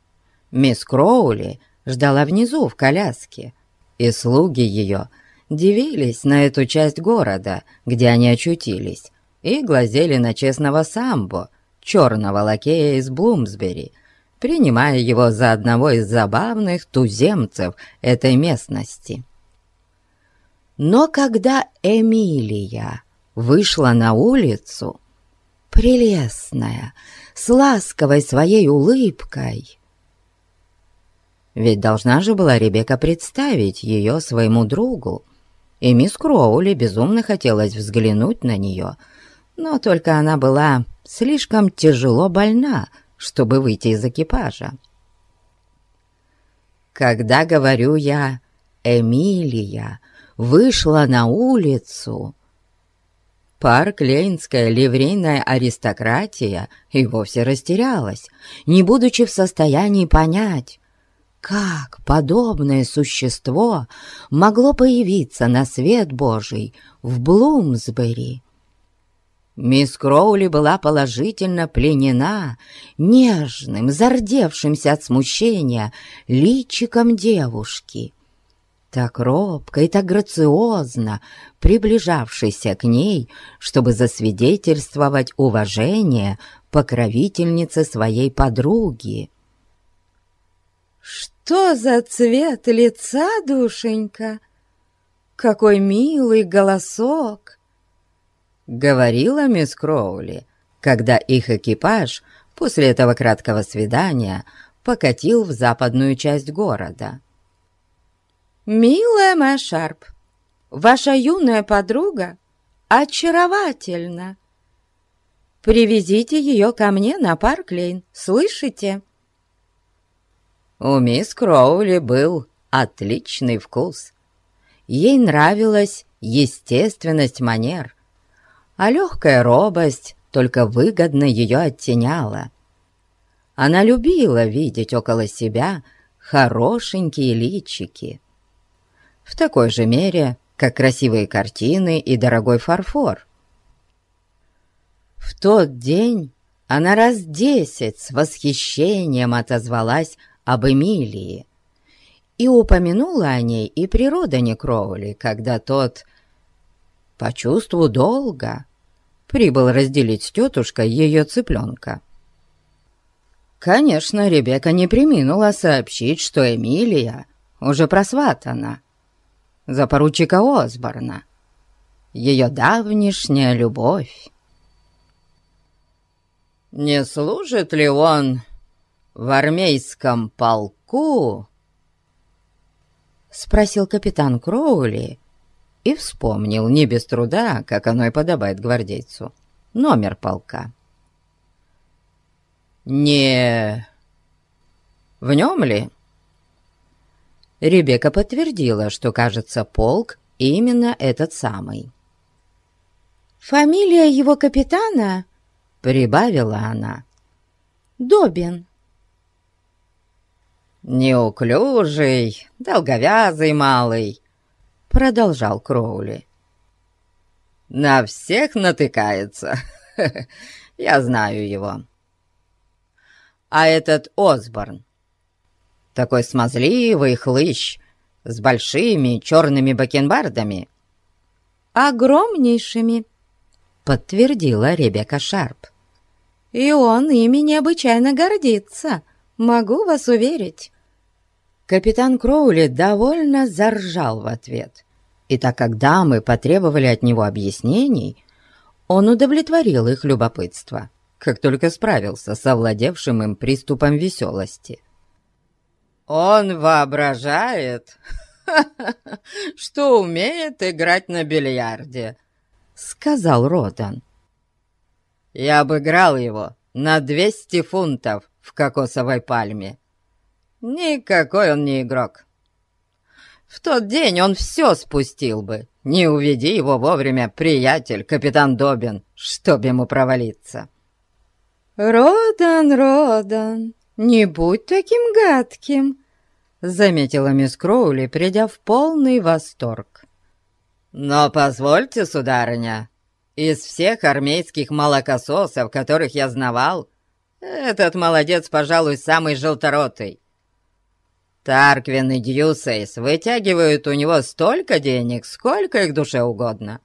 B: Мисс Кроули ждала внизу в коляске, и слуги ее дивились на эту часть города, где они очутились, и глазели на честного самбо, черного лакея из Блумсбери, принимая его за одного из забавных туземцев этой местности. Но когда Эмилия вышла на улицу, прелестная, с ласковой своей улыбкой, ведь должна же была Ребекка представить ее своему другу, и мисс Кроули безумно хотелось взглянуть на нее, но только она была слишком тяжело больна, чтобы выйти из экипажа. Когда, говорю я, Эмилия вышла на улицу, Парк-Лейнская ливрейная аристократия и вовсе растерялась, не будучи в состоянии понять, как подобное существо могло появиться на свет Божий в Блумсбери? Мисс Кроули была положительно пленена нежным, зардевшимся от смущения личиком девушки, так робко и так грациозно приближавшейся к ней, чтобы засвидетельствовать уважение покровительнице своей подруги. «Что за цвет лица, душенька? Какой милый голосок!» говорила мисс Кроули, когда их экипаж после этого краткого свидания покатил в западную часть города. «Милая моя Шарп, ваша юная подруга очаровательна. Привезите ее ко мне на Парк-Лейн, слышите?» У мисс Кроули был отличный вкус. Ей нравилась естественность манер – а легкая робость только выгодно ее оттеняла. Она любила видеть около себя хорошенькие личики. В такой же мере, как красивые картины и дорогой фарфор. В тот день она раз десять с восхищением отозвалась об Эмилии и упомянула о ней и при Родане Кроули, когда тот по чувству долга прибыл разделить с тетушкой ее цыпленка. Конечно, Ребекка не приминула сообщить, что Эмилия уже просватана за поручика Осборна, ее давнишняя любовь. «Не служит ли он в армейском полку?» — спросил капитан Кроули, и вспомнил не без труда, как оно и подобает гвардейцу, номер полка. «Не... в нем ли?» Ребекка подтвердила, что, кажется, полк именно этот самый. «Фамилия его капитана?» — прибавила она. «Добин». «Неуклюжий, долговязый малый, продолжал Кроули. «На всех натыкается. Я знаю его. А этот Осборн, такой смазливый хлыщ, с большими черными бакенбардами?» «Огромнейшими», — подтвердила Ребекка Шарп. «И он ими необычайно гордится, могу вас уверить». Капитан Кроули довольно заржал в ответ, и так как дамы потребовали от него объяснений, он удовлетворил их любопытство, как только справился с овладевшим им приступом веселости. «Он воображает, что умеет играть на бильярде», — сказал Родан. «Я обыграл его на двести фунтов в кокосовой пальме. Никакой он не игрок.
A: В тот день он все спустил бы. Не уведи его вовремя, приятель, капитан Добин, чтоб ему провалиться.
B: «Родон, Родон, не будь таким гадким!» Заметила мисс Кроули, придя в полный восторг.
A: «Но позвольте, сударыня, из всех армейских молокососов, которых я знавал, этот молодец, пожалуй, самый желторотый. Тарквин и Дьюсейс вытягивают у него столько денег, сколько их душе угодно.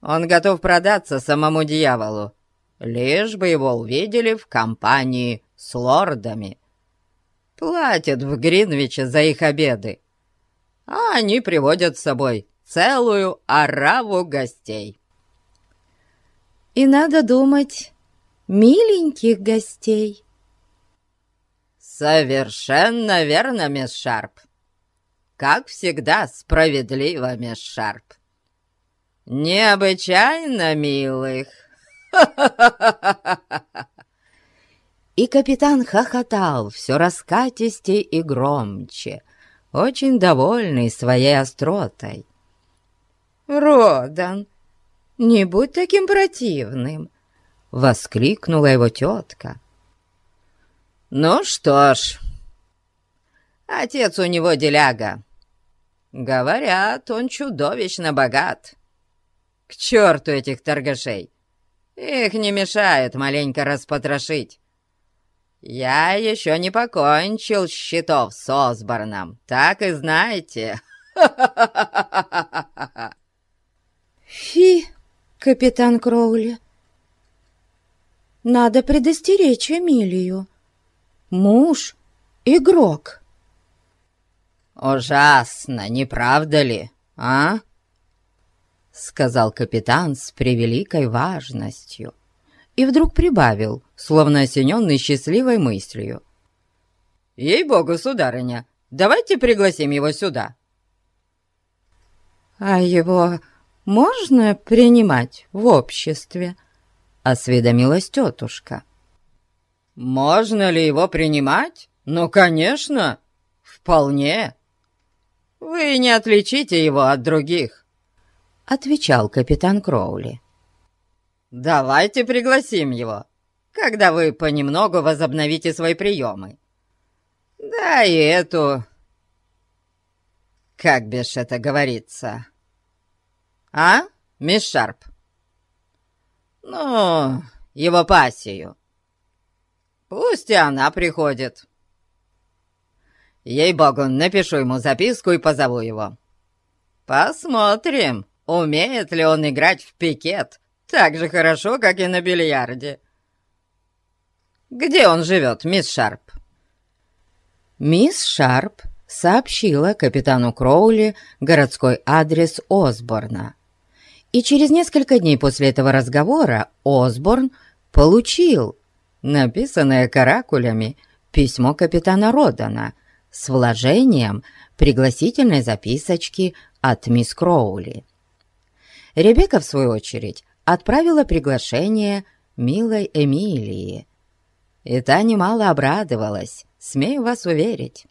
A: Он готов продаться самому дьяволу, лишь бы его увидели в компании с лордами. Платят в Гринвиче за их обеды, а они приводят с собой целую ораву гостей.
B: И надо думать, миленьких гостей.
A: «Совершенно верно, мисс Шарп. Как всегда, справедливо, мисс Шарп. Необычайно милых!»
B: И капитан хохотал все раскатистее и громче, очень довольный своей остротой. «Родан, не будь таким противным!» — воскликнула его тетка.
A: «Ну что ж, отец у него деляга. Говорят, он чудовищно богат. К черту этих торгашей! Их не мешает маленько распотрошить. Я еще не покончил счетов с Осборном, так и знаете.
B: Фи, капитан Кроули, надо предостеречь Эмилию. Муж — игрок.
A: «Ужасно, не правда ли, а?» — сказал капитан с превеликой важностью и вдруг прибавил, словно осененный счастливой мыслью. «Ей-богу, сударыня, давайте пригласим его сюда».
B: «А его можно принимать в обществе?» — осведомилась тетушка.
A: «Можно ли его принимать? Ну, конечно, вполне. Вы не отличите его от других», — отвечал капитан Кроули. «Давайте пригласим его, когда вы понемногу возобновите свои приемы. Да и эту... Как бишь это говорится? А, мисс Шарп? Ну, его пассию. Пусть и она приходит. Ей-богу, напишу ему записку и позову его. Посмотрим, умеет ли он играть в пикет так же хорошо, как и на бильярде. Где он живет, мисс Шарп?»
B: Мисс Шарп сообщила капитану Кроули городской адрес Осборна. И через несколько дней после этого разговора Осборн получил написанное каракулями письмо капитана Родана с вложением пригласительной записочки от мисс Кроули. Ребекка, в свою очередь, отправила приглашение милой Эмилии. И та немало обрадовалась, смею вас уверить,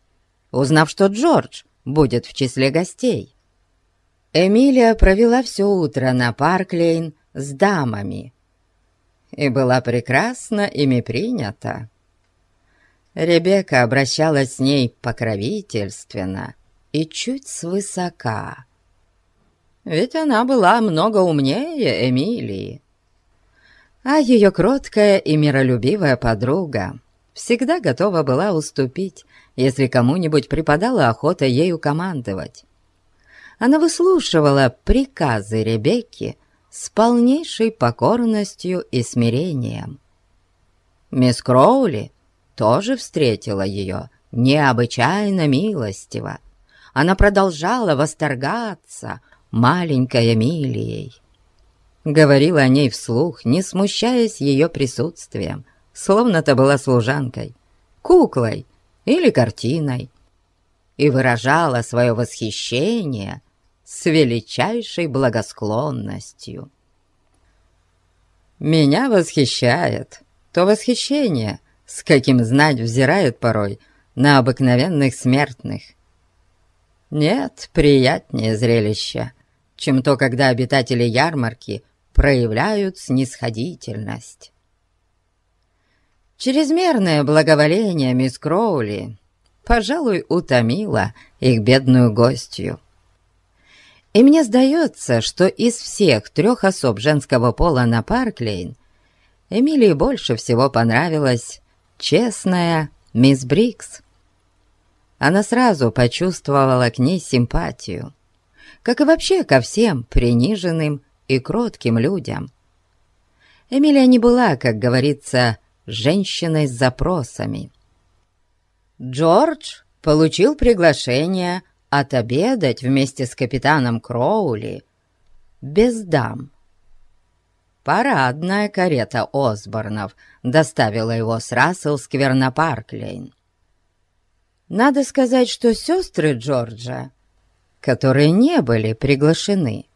B: узнав, что Джордж будет в числе гостей. Эмилия провела все утро на Парклейн с дамами и была прекрасно ими принята. Ребекка обращалась с ней покровительственно и чуть свысока, ведь она была много умнее Эмилии. А ее кроткая и миролюбивая подруга всегда готова была уступить, если кому-нибудь припадала охота ею командовать. Она выслушивала приказы Ребекки с полнейшей покорностью и смирением. Мисс Кроули тоже встретила ее необычайно милостиво. Она продолжала восторгаться маленькой Эмилией. Говорила о ней вслух, не смущаясь ее присутствием, словно то была служанкой, куклой или картиной, и выражала свое восхищение с величайшей благосклонностью. Меня восхищает то восхищение, с каким знать взирает порой на обыкновенных смертных.
A: Нет приятнее зрелища, чем то, когда обитатели ярмарки проявляют снисходительность. Чрезмерное благоволение мисс Кроули, пожалуй, утомило их бедную гостью. И мне сдается, что из всех трех особ женского пола на Парклейн Эмилии больше всего понравилась честная мисс Брикс. Она сразу почувствовала к ней симпатию, как и вообще ко всем приниженным и кротким людям. Эмилия не была, как говорится, женщиной с запросами. Джордж получил приглашение отобедать вместе с капитаном Кроули без дам. Парадная карета Осборнов доставила его с Расселсквер на Парклейн. Надо сказать, что сестры Джорджа, которые не были приглашены,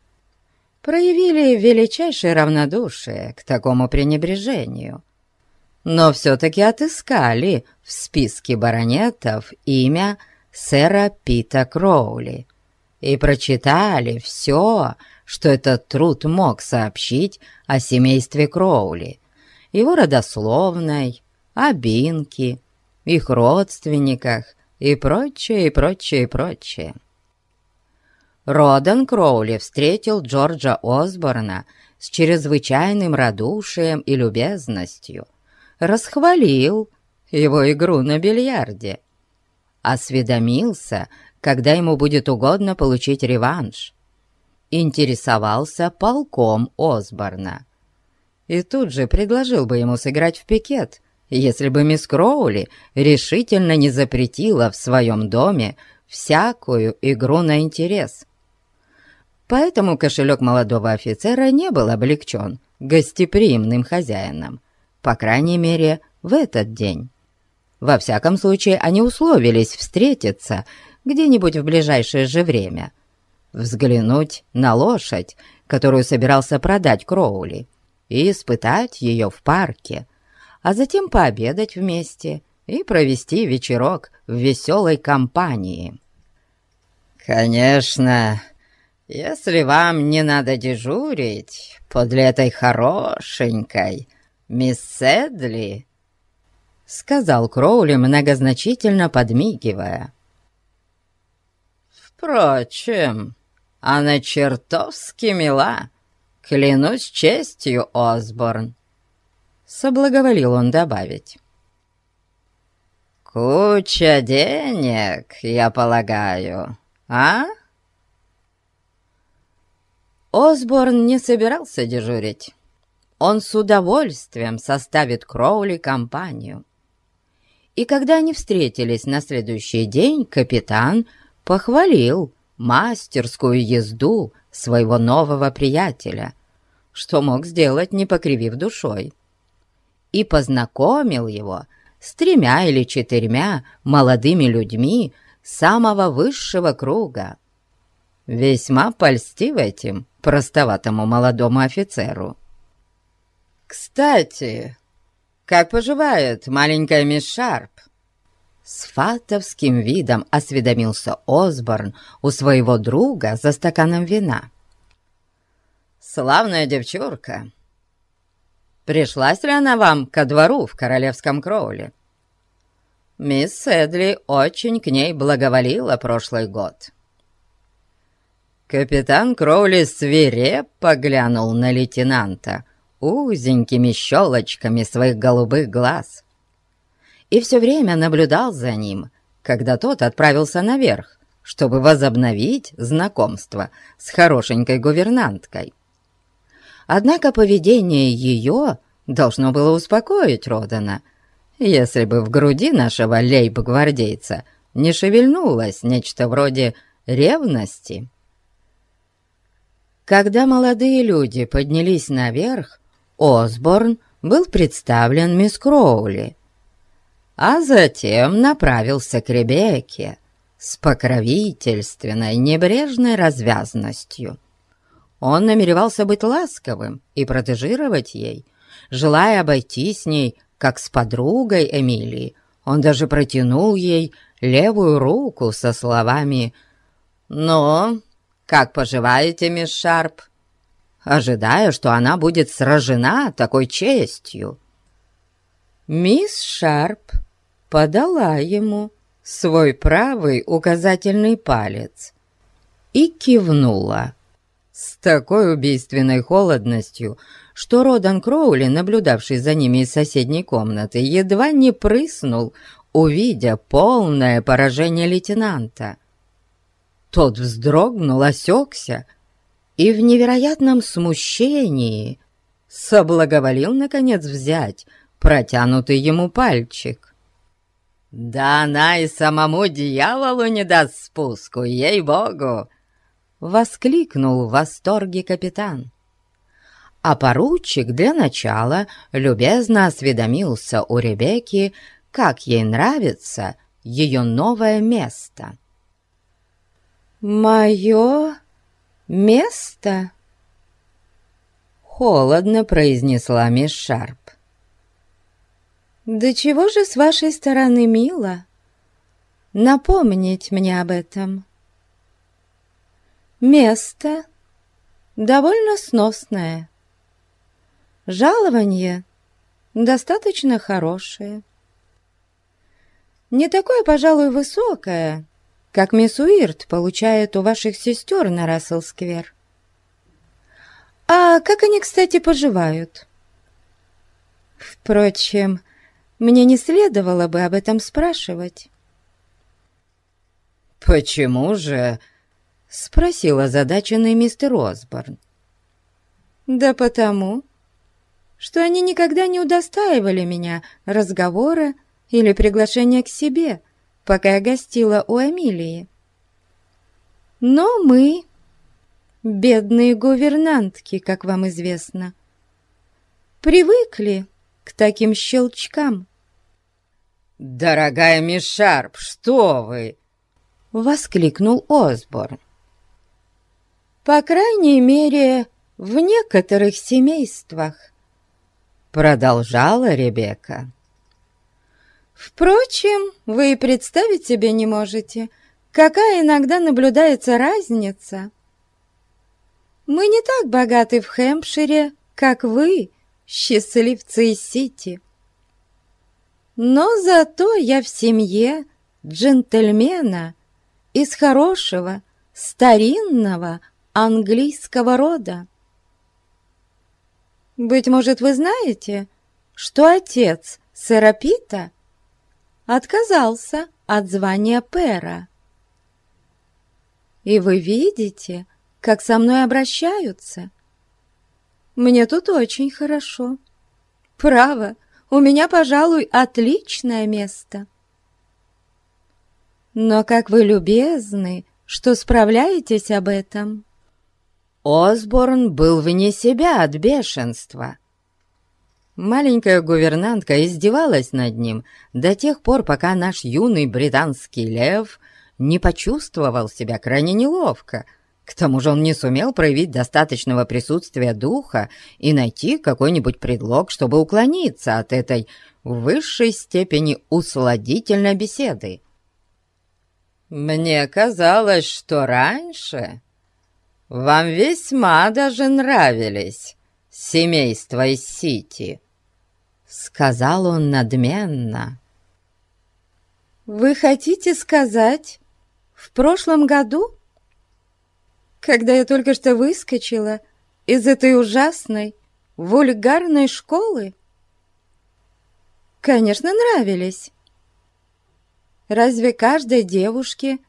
A: проявили величайшее равнодушие к такому пренебрежению, но все-таки отыскали в списке баронетов имя сэра Пита Кроули и прочитали все, что этот труд мог сообщить о семействе Кроули, его родословной, о Бинке, их родственниках и прочее, и прочее, и прочее. Родан Кроули встретил Джорджа Осборна с чрезвычайным радушием и любезностью, расхвалил его игру на бильярде, осведомился, когда ему будет угодно получить реванш, интересовался полком Осборна. И тут же предложил бы ему сыграть в пикет, если бы мисс Кроули решительно не запретила в своем доме всякую игру на интерес. Поэтому кошелек молодого офицера не был облегчен гостеприимным хозяином, по крайней мере, в этот день. Во всяком случае, они условились встретиться где-нибудь в ближайшее же время, взглянуть на лошадь, которую собирался продать Кроули, и испытать ее в парке, а затем пообедать вместе и провести вечерок в веселой компании. «Конечно, если вам не надо дежурить подле этой хорошенькой мисс Седли», сказал Кроули, многозначительно подмигивая. «Впрочем, она чертовски мила, клянусь честью, Осборн», — соблаговолил он добавить. «Куча денег, я полагаю, а?» Осборн не собирался дежурить. Он с удовольствием составит Кроули компанию. И когда они встретились на следующий день, капитан похвалил мастерскую езду своего нового приятеля, что мог сделать, не покривив душой, и познакомил его с тремя или четырьмя молодыми людьми самого высшего круга, весьма польстив этим простоватому молодому офицеру. «Кстати, как поживает маленькая мисс Шарп?» С фатовским видом осведомился Осборн у своего друга за стаканом вина. «Славная девчурка. Пришлась ли она вам ко двору в королевском кроуле?» Мисс Седли очень к ней благоволила прошлый год. Капитан Кроули свирепо глянул на лейтенанта узенькими щелочками своих голубых глаз и все время наблюдал за ним, когда тот отправился наверх, чтобы возобновить знакомство с хорошенькой гувернанткой. Однако поведение ее должно было успокоить Родана, если бы в груди нашего лейб-гвардейца не шевельнулось нечто вроде ревности. Когда молодые люди поднялись наверх, Осборн был представлен мисс Кроули, а затем направился к Ребекке с покровительственной небрежной развязностью. Он намеревался быть ласковым и протежировать ей, желая обойти с ней, как с подругой Эмилии. Он даже протянул ей левую руку со словами «Ну, как поживаете, мисс Шарп?» ожидая, что она будет сражена такой честью. Мисс Шарп подала ему свой правый указательный палец и кивнула с такой убийственной холодностью, что Родан Кроули, наблюдавший за ними из соседней комнаты, едва не прыснул, увидя полное поражение лейтенанта. Тот вздрогнул, осекся и в невероятном смущении соблаговолил, наконец, взять протянутый ему пальчик. «Да она и самому дьяволу не даст спуску, ей-богу!» — воскликнул в восторге капитан. А поручик для начала любезно осведомился у Ребекки, как ей нравится ее новое место.
B: «Мое место?» Холодно произнесла мисс Шарп. «Да чего же с вашей стороны мило напомнить мне об этом?» «Место довольно сносное. Жалование достаточно хорошее. Не такое, пожалуй, высокое, как мисс Уирт получает у ваших сестер на Рассел-сквер. А как они, кстати, поживают? Впрочем, мне не следовало бы об этом спрашивать.
A: «Почему же?» — спросил озадаченный мистер Осборн.
B: «Да потому, что они никогда не удостаивали меня разговора или приглашения к себе, пока я гостила у Эмилии. Но мы, бедные гувернантки, как вам известно, привыкли к таким щелчкам.
A: «Дорогая мисс Шарп, что вы!» — воскликнул Осборн.
B: «По крайней мере, в некоторых семействах», — продолжала Ребекка. Впрочем, вы и представить себе не можете, какая иногда наблюдается разница. Мы не так богаты в Хэмпшире, как вы, счастливцы из Сити. Но зато я в семье джентльмена из хорошего, старинного английского рода. Быть может, вы знаете, что отец сэра Пита отказался от звания пера. И вы видите, как со мной обращаются. Мне тут очень хорошо. Право, у меня, пожалуй, отличное место. Но как вы любезны, что справляетесь об этом.
A: Осборн был вне себя от бешенства. Маленькая гувернантка издевалась над ним до тех пор, пока наш юный британский лев не почувствовал себя крайне неловко. К тому же он не сумел проявить достаточного присутствия духа и найти какой-нибудь предлог, чтобы уклониться от этой высшей степени усладительной беседы. «Мне казалось, что раньше вам весьма даже нравились семейства из Сити», — сказал он надменно.
B: «Вы хотите сказать, в прошлом году, когда я только что выскочила из этой ужасной, вульгарной школы?» «Конечно, нравились. Разве каждой девушке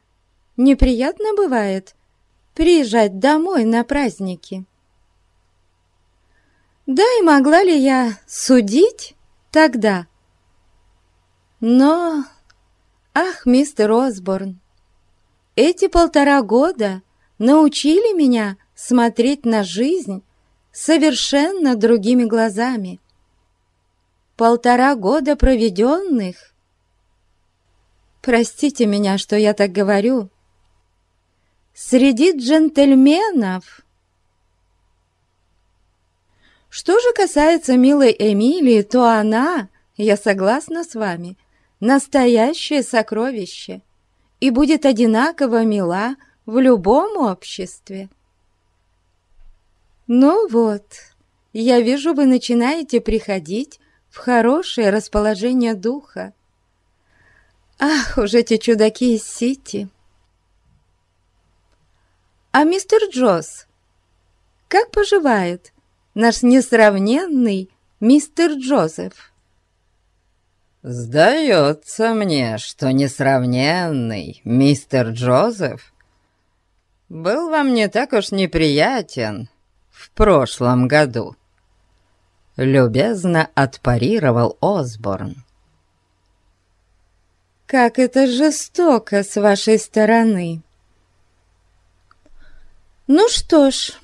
B: неприятно бывает приезжать домой на праздники?» Да и могла ли я судить тогда? Но, ах, мистер Осборн, эти полтора года научили меня смотреть на жизнь совершенно другими глазами. Полтора года проведенных. Простите меня, что я так говорю. Среди джентльменов что же касается милой Эмилии, то она, я согласна с вами, настоящее сокровище и будет одинаково мила в любом обществе. Ну вот, я вижу, вы начинаете приходить в хорошее расположение духа. Ах, уж эти чудаки из Сити! А мистер Джосс, как поживает наш несравненный мистер Джозеф?
A: «Сдается мне, что несравненный мистер Джозеф был вам не так уж неприятен в прошлом году», — любезно отпарировал Осборн.
B: «Как это жестоко с вашей стороны!» «Ну что ж,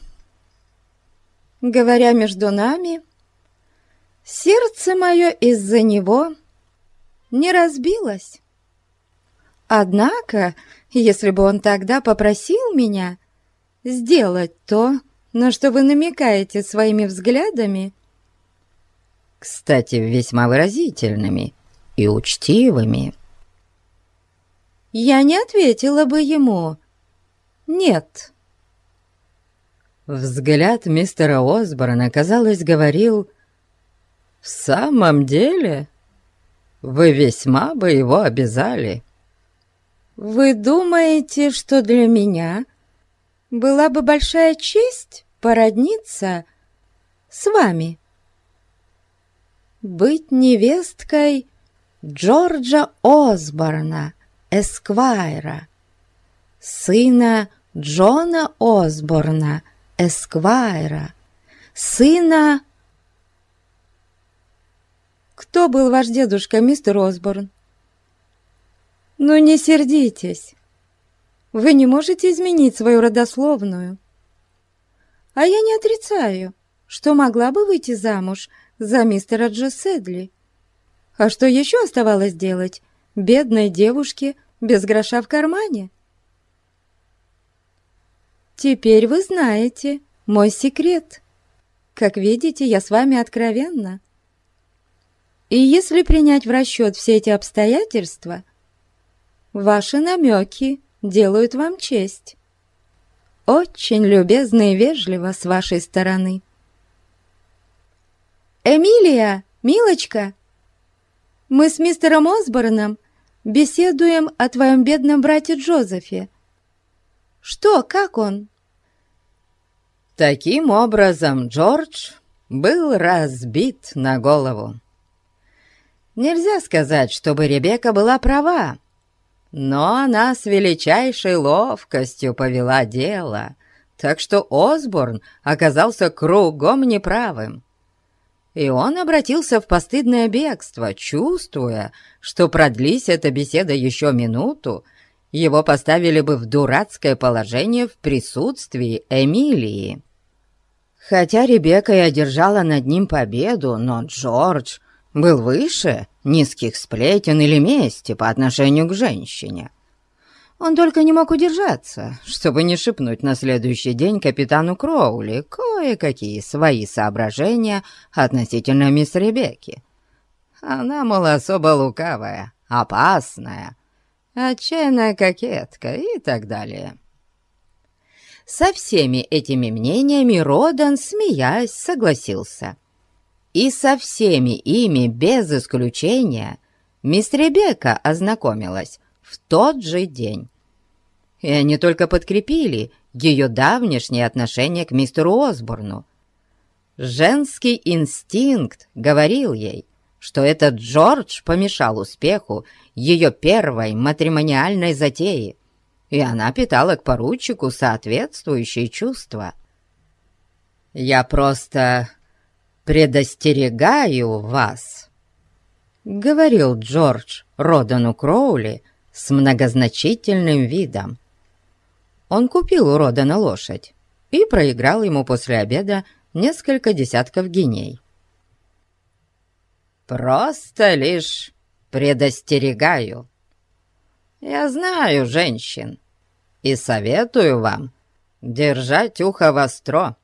B: говоря между нами, сердце мое из-за него не разбилось. Однако, если бы он тогда попросил меня сделать то, на что вы намекаете своими взглядами,
A: кстати, весьма выразительными и учтивыми,
B: я не ответила бы ему «нет».
A: Взгляд мистера Осборна, казалось, говорил «В самом деле, вы весьма бы его обязали».
B: «Вы думаете, что для меня была бы большая честь породниться с вами?» «Быть невесткой Джорджа Осборна, Эсквайра, сына Джона Осборна, Эсквайра, сына... Кто был ваш дедушка, мистер Осборн? Ну, не сердитесь. Вы не можете изменить свою родословную. А я не отрицаю, что могла бы выйти замуж за мистера Джо Седли. А что еще оставалось делать бедной девушке без гроша в кармане. Теперь вы знаете мой секрет. Как видите, я с вами откровенна. И если принять в расчет все эти обстоятельства, ваши намеки делают вам честь. Очень любезно и вежливо с вашей стороны. «Эмилия, милочка, мы с мистером Осборном беседуем о твоем бедном брате Джозефе. Что, как он?»
A: Таким образом, Джордж был разбит на голову. Нельзя сказать, чтобы Ребекка была права, но она с величайшей ловкостью повела дело, так что Осборн оказался кругом неправым и он обратился в постыдное бегство, чувствуя, что продлись эта беседа еще минуту, его поставили бы в дурацкое положение в присутствии Эмилии. Хотя Ребекка и одержала над ним победу, но Джордж был выше низких сплетен или мести по отношению к женщине. Он только не мог удержаться, чтобы не шепнуть на следующий день капитану Кроули кое-какие свои соображения относительно мисс Ребекки. Она, мол, особо лукавая, опасная, отчаянная кокетка и так далее. Со всеми этими мнениями Родан, смеясь, согласился. И со всеми ими, без исключения, мисс Ребекка ознакомилась в тот же день. И они только подкрепили ее давнешнее отношение к мистеру Осборну. Женский инстинкт говорил ей, что этот Джордж помешал успеху ее первой матримониальной затеи, и она питала к поручику соответствующие чувства. «Я просто предостерегаю вас», — говорил Джордж Родану Кроули с многозначительным видом. Он купил у Родана лошадь и проиграл ему после обеда несколько десятков геней. «Просто лишь предостерегаю. Я знаю женщин и советую вам держать ухо востро».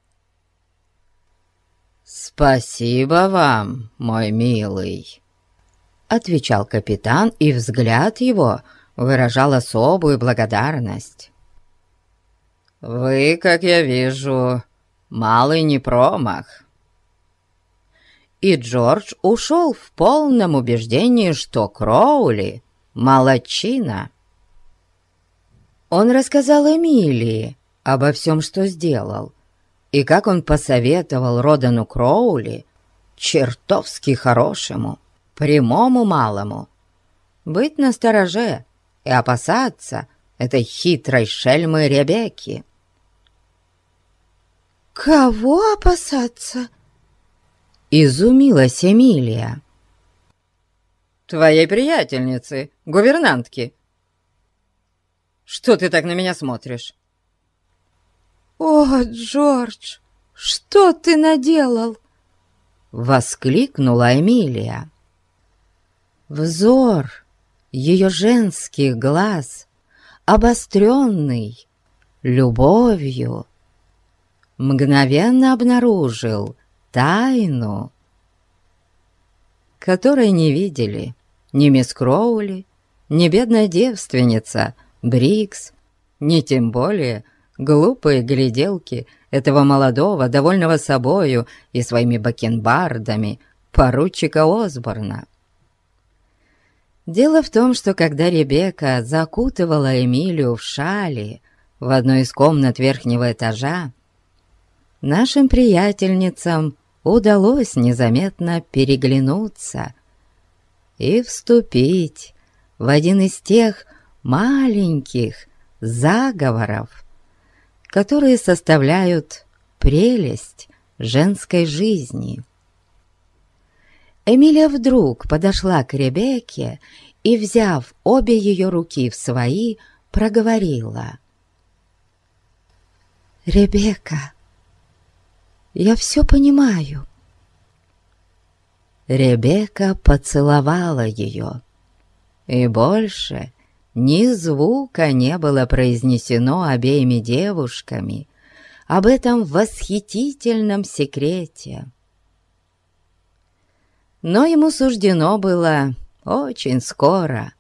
A: «Спасибо вам, мой милый», — отвечал капитан, и взгляд его выражал особую благодарность. «Вы, как я вижу, малый не промах». И Джордж ушел в полном убеждении, что Кроули — молодчина. Он рассказал Эмилии обо всем, что сделал, и как он посоветовал Родану Кроули, чертовски хорошему, прямому малому, быть настороже и опасаться этой хитрой шельмы Ребекки.
B: «Кого опасаться?»
A: Изумилась Эмилия. «Твоей приятельницы, гувернантки. Что ты так на меня смотришь?»
B: «О, Джордж, что ты наделал?»
A: Воскликнула Эмилия. Взор ее женских глаз, обостренный любовью, мгновенно обнаружил тайну, которой не видели ни мисс Кроули, ни бедная девственница Брикс, ни тем более глупые гляделки этого молодого, довольного собою и своими бакенбардами поручика Осборна. Дело в том, что когда Ребекка закутывала Эмилию в шали в одной из комнат верхнего этажа, нашим приятельницам удалось незаметно переглянуться и вступить в один из тех маленьких заговоров, которые составляют прелесть женской жизни. Эмилия вдруг подошла к Ребекке и, взяв обе ее руки в свои, проговорила. «Ребекка, я все понимаю». Ребекка поцеловала ее, и больше ни звука не было произнесено обеими девушками об этом восхитительном секрете. Но ему суждено было очень скоро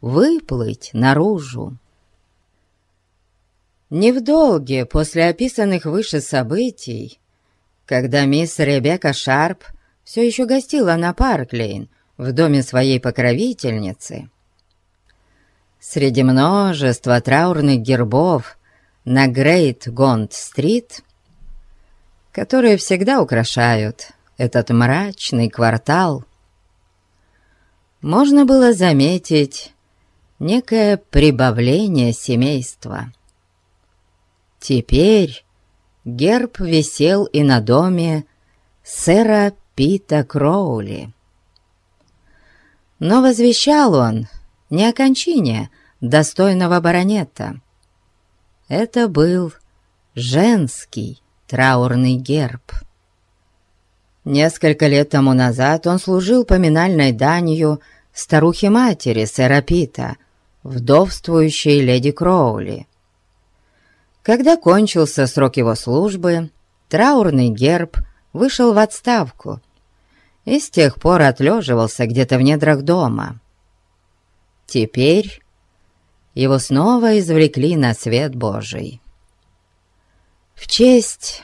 A: выплыть наружу. Не в долге после описанных выше событий когда мисс Ребекка Шарп все еще гостила на Парклейн в доме своей покровительницы. Среди множества траурных гербов на Грейт Гонд-стрит, которые всегда украшают этот мрачный квартал, можно было заметить некое прибавление семейства. Теперь герб висел и на доме сэра Пита Кроули. Но возвещал он не о кончине достойного баронета. Это был женский траурный герб. Несколько лет тому назад он служил поминальной данью старухе-матери сэра Пита, вдовствующей леди Кроули. Когда кончился срок его службы, траурный герб вышел в отставку и с тех пор отлеживался где-то в недрах дома. Теперь его снова извлекли на свет Божий. В честь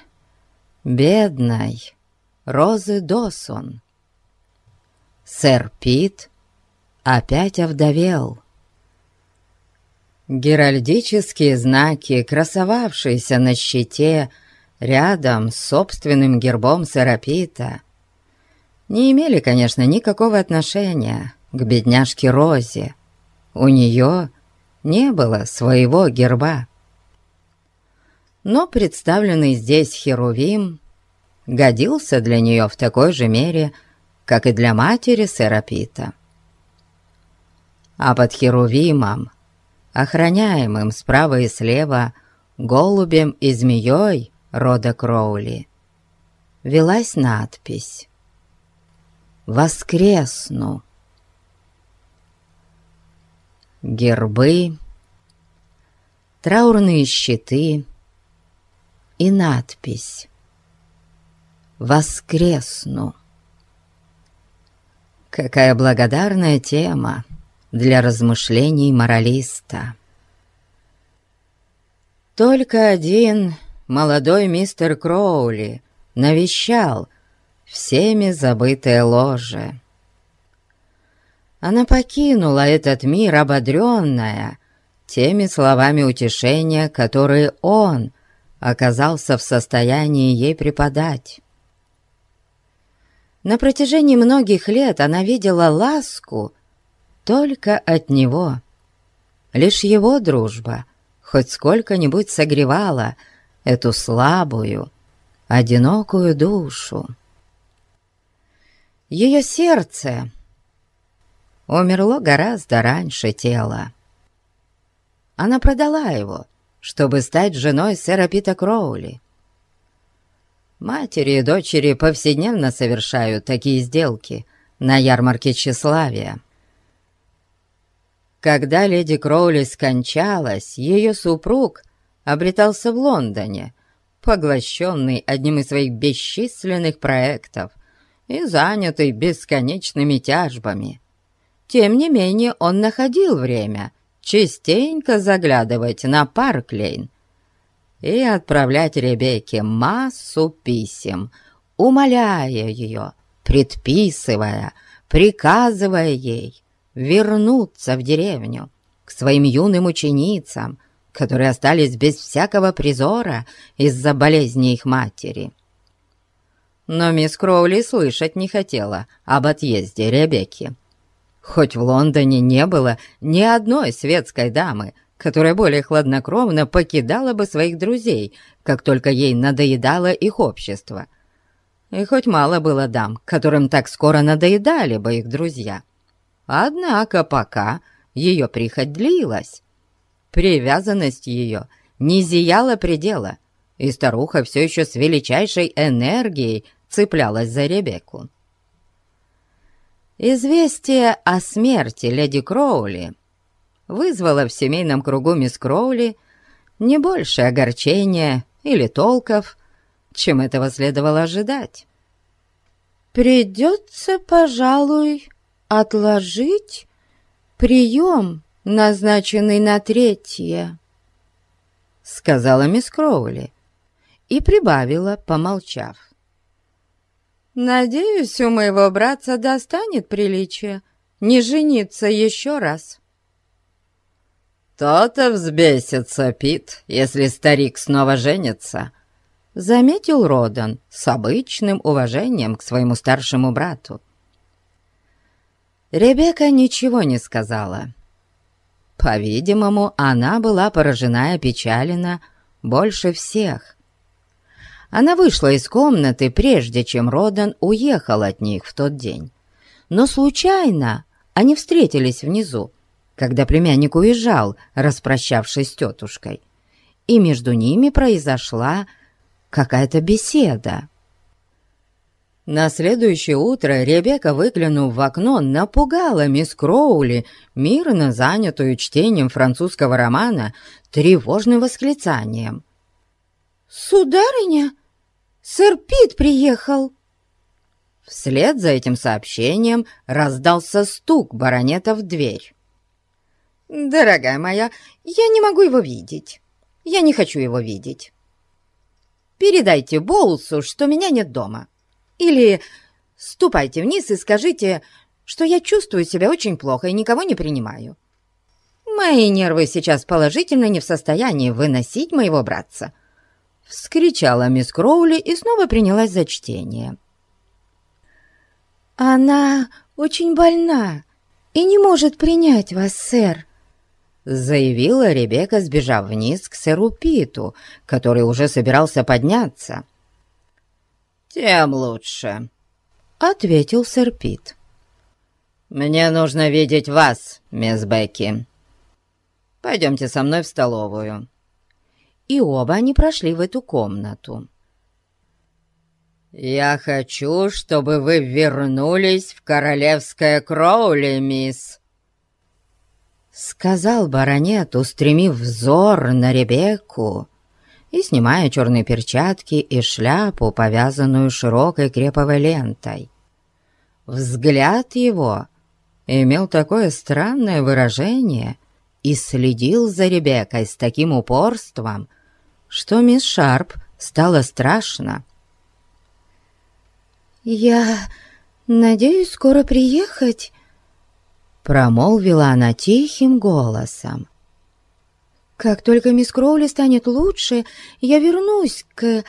A: бедной Розы Досон сэр Пит опять овдовел. Геральдические знаки, красовавшиеся на щите рядом с собственным гербом Серапита, не имели, конечно, никакого отношения к бедняжке Розе. У нее не было своего герба. Но представленный здесь Херувим годился для нее в такой же мере, как и для матери Серапита. А под Херувимом охраняемым справа и слева голубем и змеей рода Кроули, велась надпись «Воскресну». Гербы, траурные щиты и надпись «Воскресну». Какая благодарная тема! Для размышлений моралиста. Только один молодой мистер Кроули навещал всеми забытое ложе. Она покинула этот мир ободренная теми словами утешения, которые он оказался в состоянии ей преподать. На протяжении многих лет она видела ласку только от него. Лишь его дружба хоть сколько-нибудь согревала эту слабую, одинокую душу. Ее сердце умерло гораздо раньше тела. Она продала его, чтобы стать женой сэра Пита Кроули. Матери и дочери повседневно совершают такие сделки на ярмарке тщеславия. Когда леди Кроули скончалась, ее супруг обретался в Лондоне, поглощенный одним из своих бесчисленных проектов и занятый бесконечными тяжбами. Тем не менее он находил время частенько заглядывать на Парклейн и отправлять Ребекке массу писем, умоляя ее, предписывая, приказывая ей вернуться в деревню к своим юным ученицам, которые остались без всякого призора из-за болезни их матери. Но мисс Кроули слышать не хотела об отъезде Ребекки. Хоть в Лондоне не было ни одной светской дамы, которая более хладнокровно покидала бы своих друзей, как только ей надоедало их общество. И хоть мало было дам, которым так скоро надоедали бы их друзья — Однако пока ее прихоть длилась, привязанность ее не зияла предела, и старуха все еще с величайшей энергией цеплялась за Ребекку. Известие о смерти леди Кроули вызвало в семейном кругу мисс Кроули не больше огорчения или толков, чем этого следовало ожидать. «Придется, пожалуй, отложить прием, назначенный на третье», — сказала мисс Кроули и прибавила, помолчав. «Надеюсь, у моего братца достанет приличия не жениться еще раз».
B: «То-то взбесится, Пит, если старик снова женится», —
A: заметил Родан с обычным уважением к своему старшему брату. Ребекка ничего не сказала. По-видимому, она была поражена и опечалена больше всех. Она вышла из комнаты, прежде чем Родан уехал от них в тот день. Но случайно они встретились внизу, когда племянник уезжал, распрощавшись с тетушкой, и между ними произошла какая-то беседа. На следующее утро Ребекка, выглянув в окно, напугала мисс Кроули, мирно занятую чтением французского романа, тревожным восклицанием. «Сударыня, сэр Пит приехал!» Вслед за этим сообщением раздался стук баронета в дверь. «Дорогая моя, я не могу его видеть. Я не хочу его видеть. Передайте Боулсу, что меня нет дома». Или ступайте вниз и скажите, что я чувствую себя очень плохо и никого не принимаю. Мои нервы сейчас положительно не в состоянии выносить моего братца». Вскричала мисс Кроули и снова принялась за чтение. «Она очень больна и не может принять вас, сэр», заявила Ребекка, сбежав вниз к сэру Питу, который уже собирался подняться
B: тем лучше», —
A: ответил сэр Пит.
B: «Мне нужно видеть вас, мисс Бекки. Пойдемте со мной в столовую».
A: И оба они прошли в эту комнату.
B: «Я хочу, чтобы вы вернулись в королевское Кроули, мисс», —
A: сказал баронет, устремив взор на Ребекку и снимая черные перчатки и шляпу, повязанную широкой креповой лентой. Взгляд его имел такое странное выражение и следил за Ребеккой с таким упорством, что мисс Шарп стало страшно.
B: «Я надеюсь скоро приехать», —
A: промолвила она тихим голосом.
B: «Как только мисс Кроули станет лучше, я вернусь к...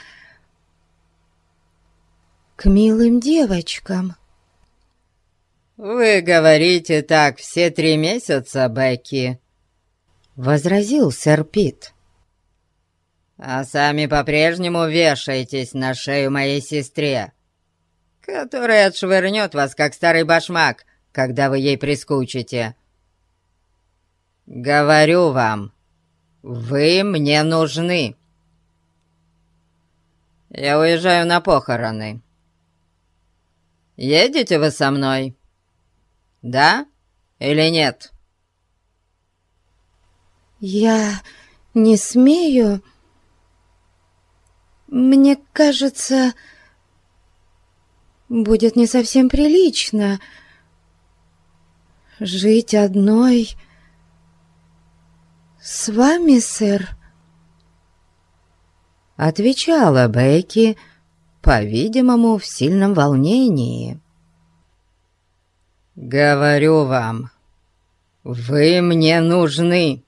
B: к милым девочкам».
A: «Вы говорите так все три месяца, Бекки», — возразил сэр Пит. «А сами по-прежнему вешаетесь на шею моей сестре, которая отшвырнет вас, как старый башмак, когда вы ей прискучите. Говорю вам, вы мне нужны. Я уезжаю на похороны. Едете вы со мной?» Да или нет?»
B: «Я не смею. Мне кажется, будет не совсем прилично жить одной с вами, сэр», —
A: отвечала Бекки, по-видимому, в сильном волнении. «Говорю вам, вы мне нужны!»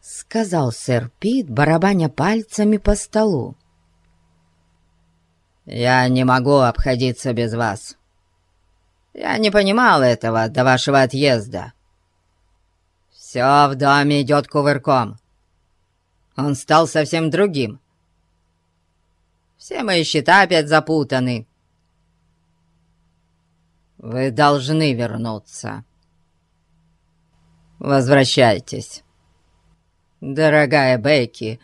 A: Сказал сэр Пит, барабаня пальцами по столу. «Я не могу обходиться без вас. Я не понимал этого до вашего отъезда. Все в доме идет кувырком. Он стал совсем другим. Все мои счета опять запутаны, вы должны вернуться. Возвращайтесь. Дорогая Бекки,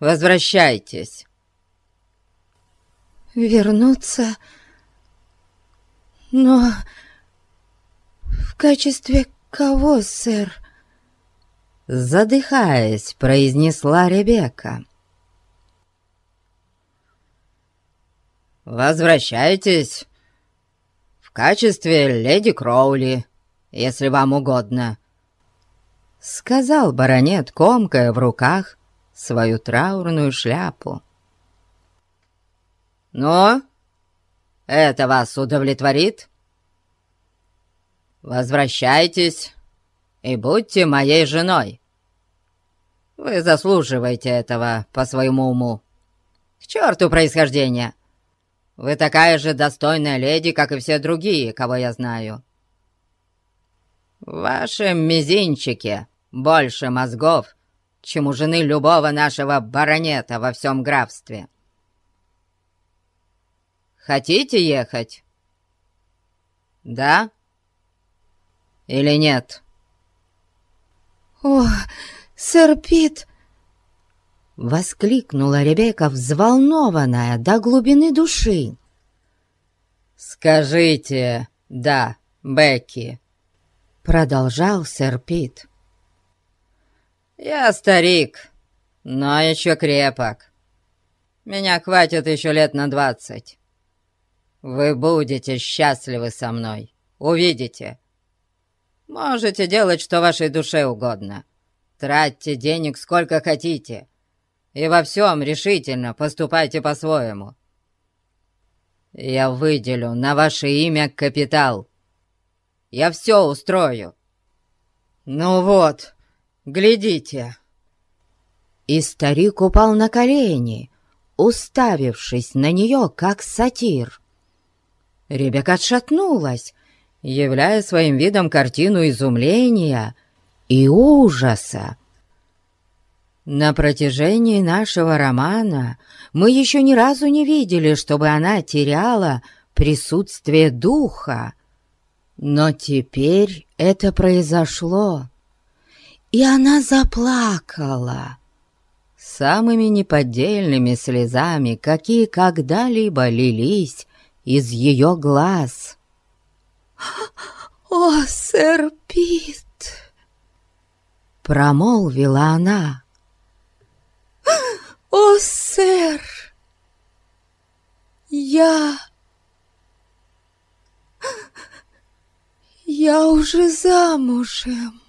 A: возвращайтесь.
B: Вернуться? Но в качестве кого, сэр?
A: Задыхаясь, произнесла Ребекка. «Возвращайтесь качестве леди Кроули, если вам угодно», — сказал баронет, комкая в руках свою траурную шляпу. «Ну, это вас удовлетворит? Возвращайтесь и будьте моей женой. Вы заслуживаете этого по своему уму. К черту происхождения!» Вы такая же достойная леди, как и все другие, кого я знаю. В вашем мизинчике больше мозгов, чем у жены любого нашего баронета во всем графстве. Хотите ехать? Да? Или нет?
B: О, сэр Пит, —
A: воскликнула Ребекка, взволнованная до глубины души. «Скажите «да», Бекки», — продолжал сэр Пит. «Я старик, но еще крепок. Меня хватит еще лет на двадцать. Вы будете счастливы со мной, увидите. Можете делать, что вашей душе угодно. Тратьте денег сколько хотите» и во всем решительно поступайте по-своему. Я выделю на ваше имя капитал. Я все устрою. Ну вот, глядите». И старик упал на колени, уставившись на нее, как сатир. Ребекка отшатнулась, являя своим видом картину изумления и ужаса. На протяжении нашего романа мы еще ни разу не видели, чтобы она теряла присутствие духа. Но теперь это произошло, и она заплакала самыми неподдельными слезами, какие когда-либо лились из ее глаз.
B: «О, сэр Пит!»
A: — промолвила она.
B: «О, сэр! Я... Я уже замужем!»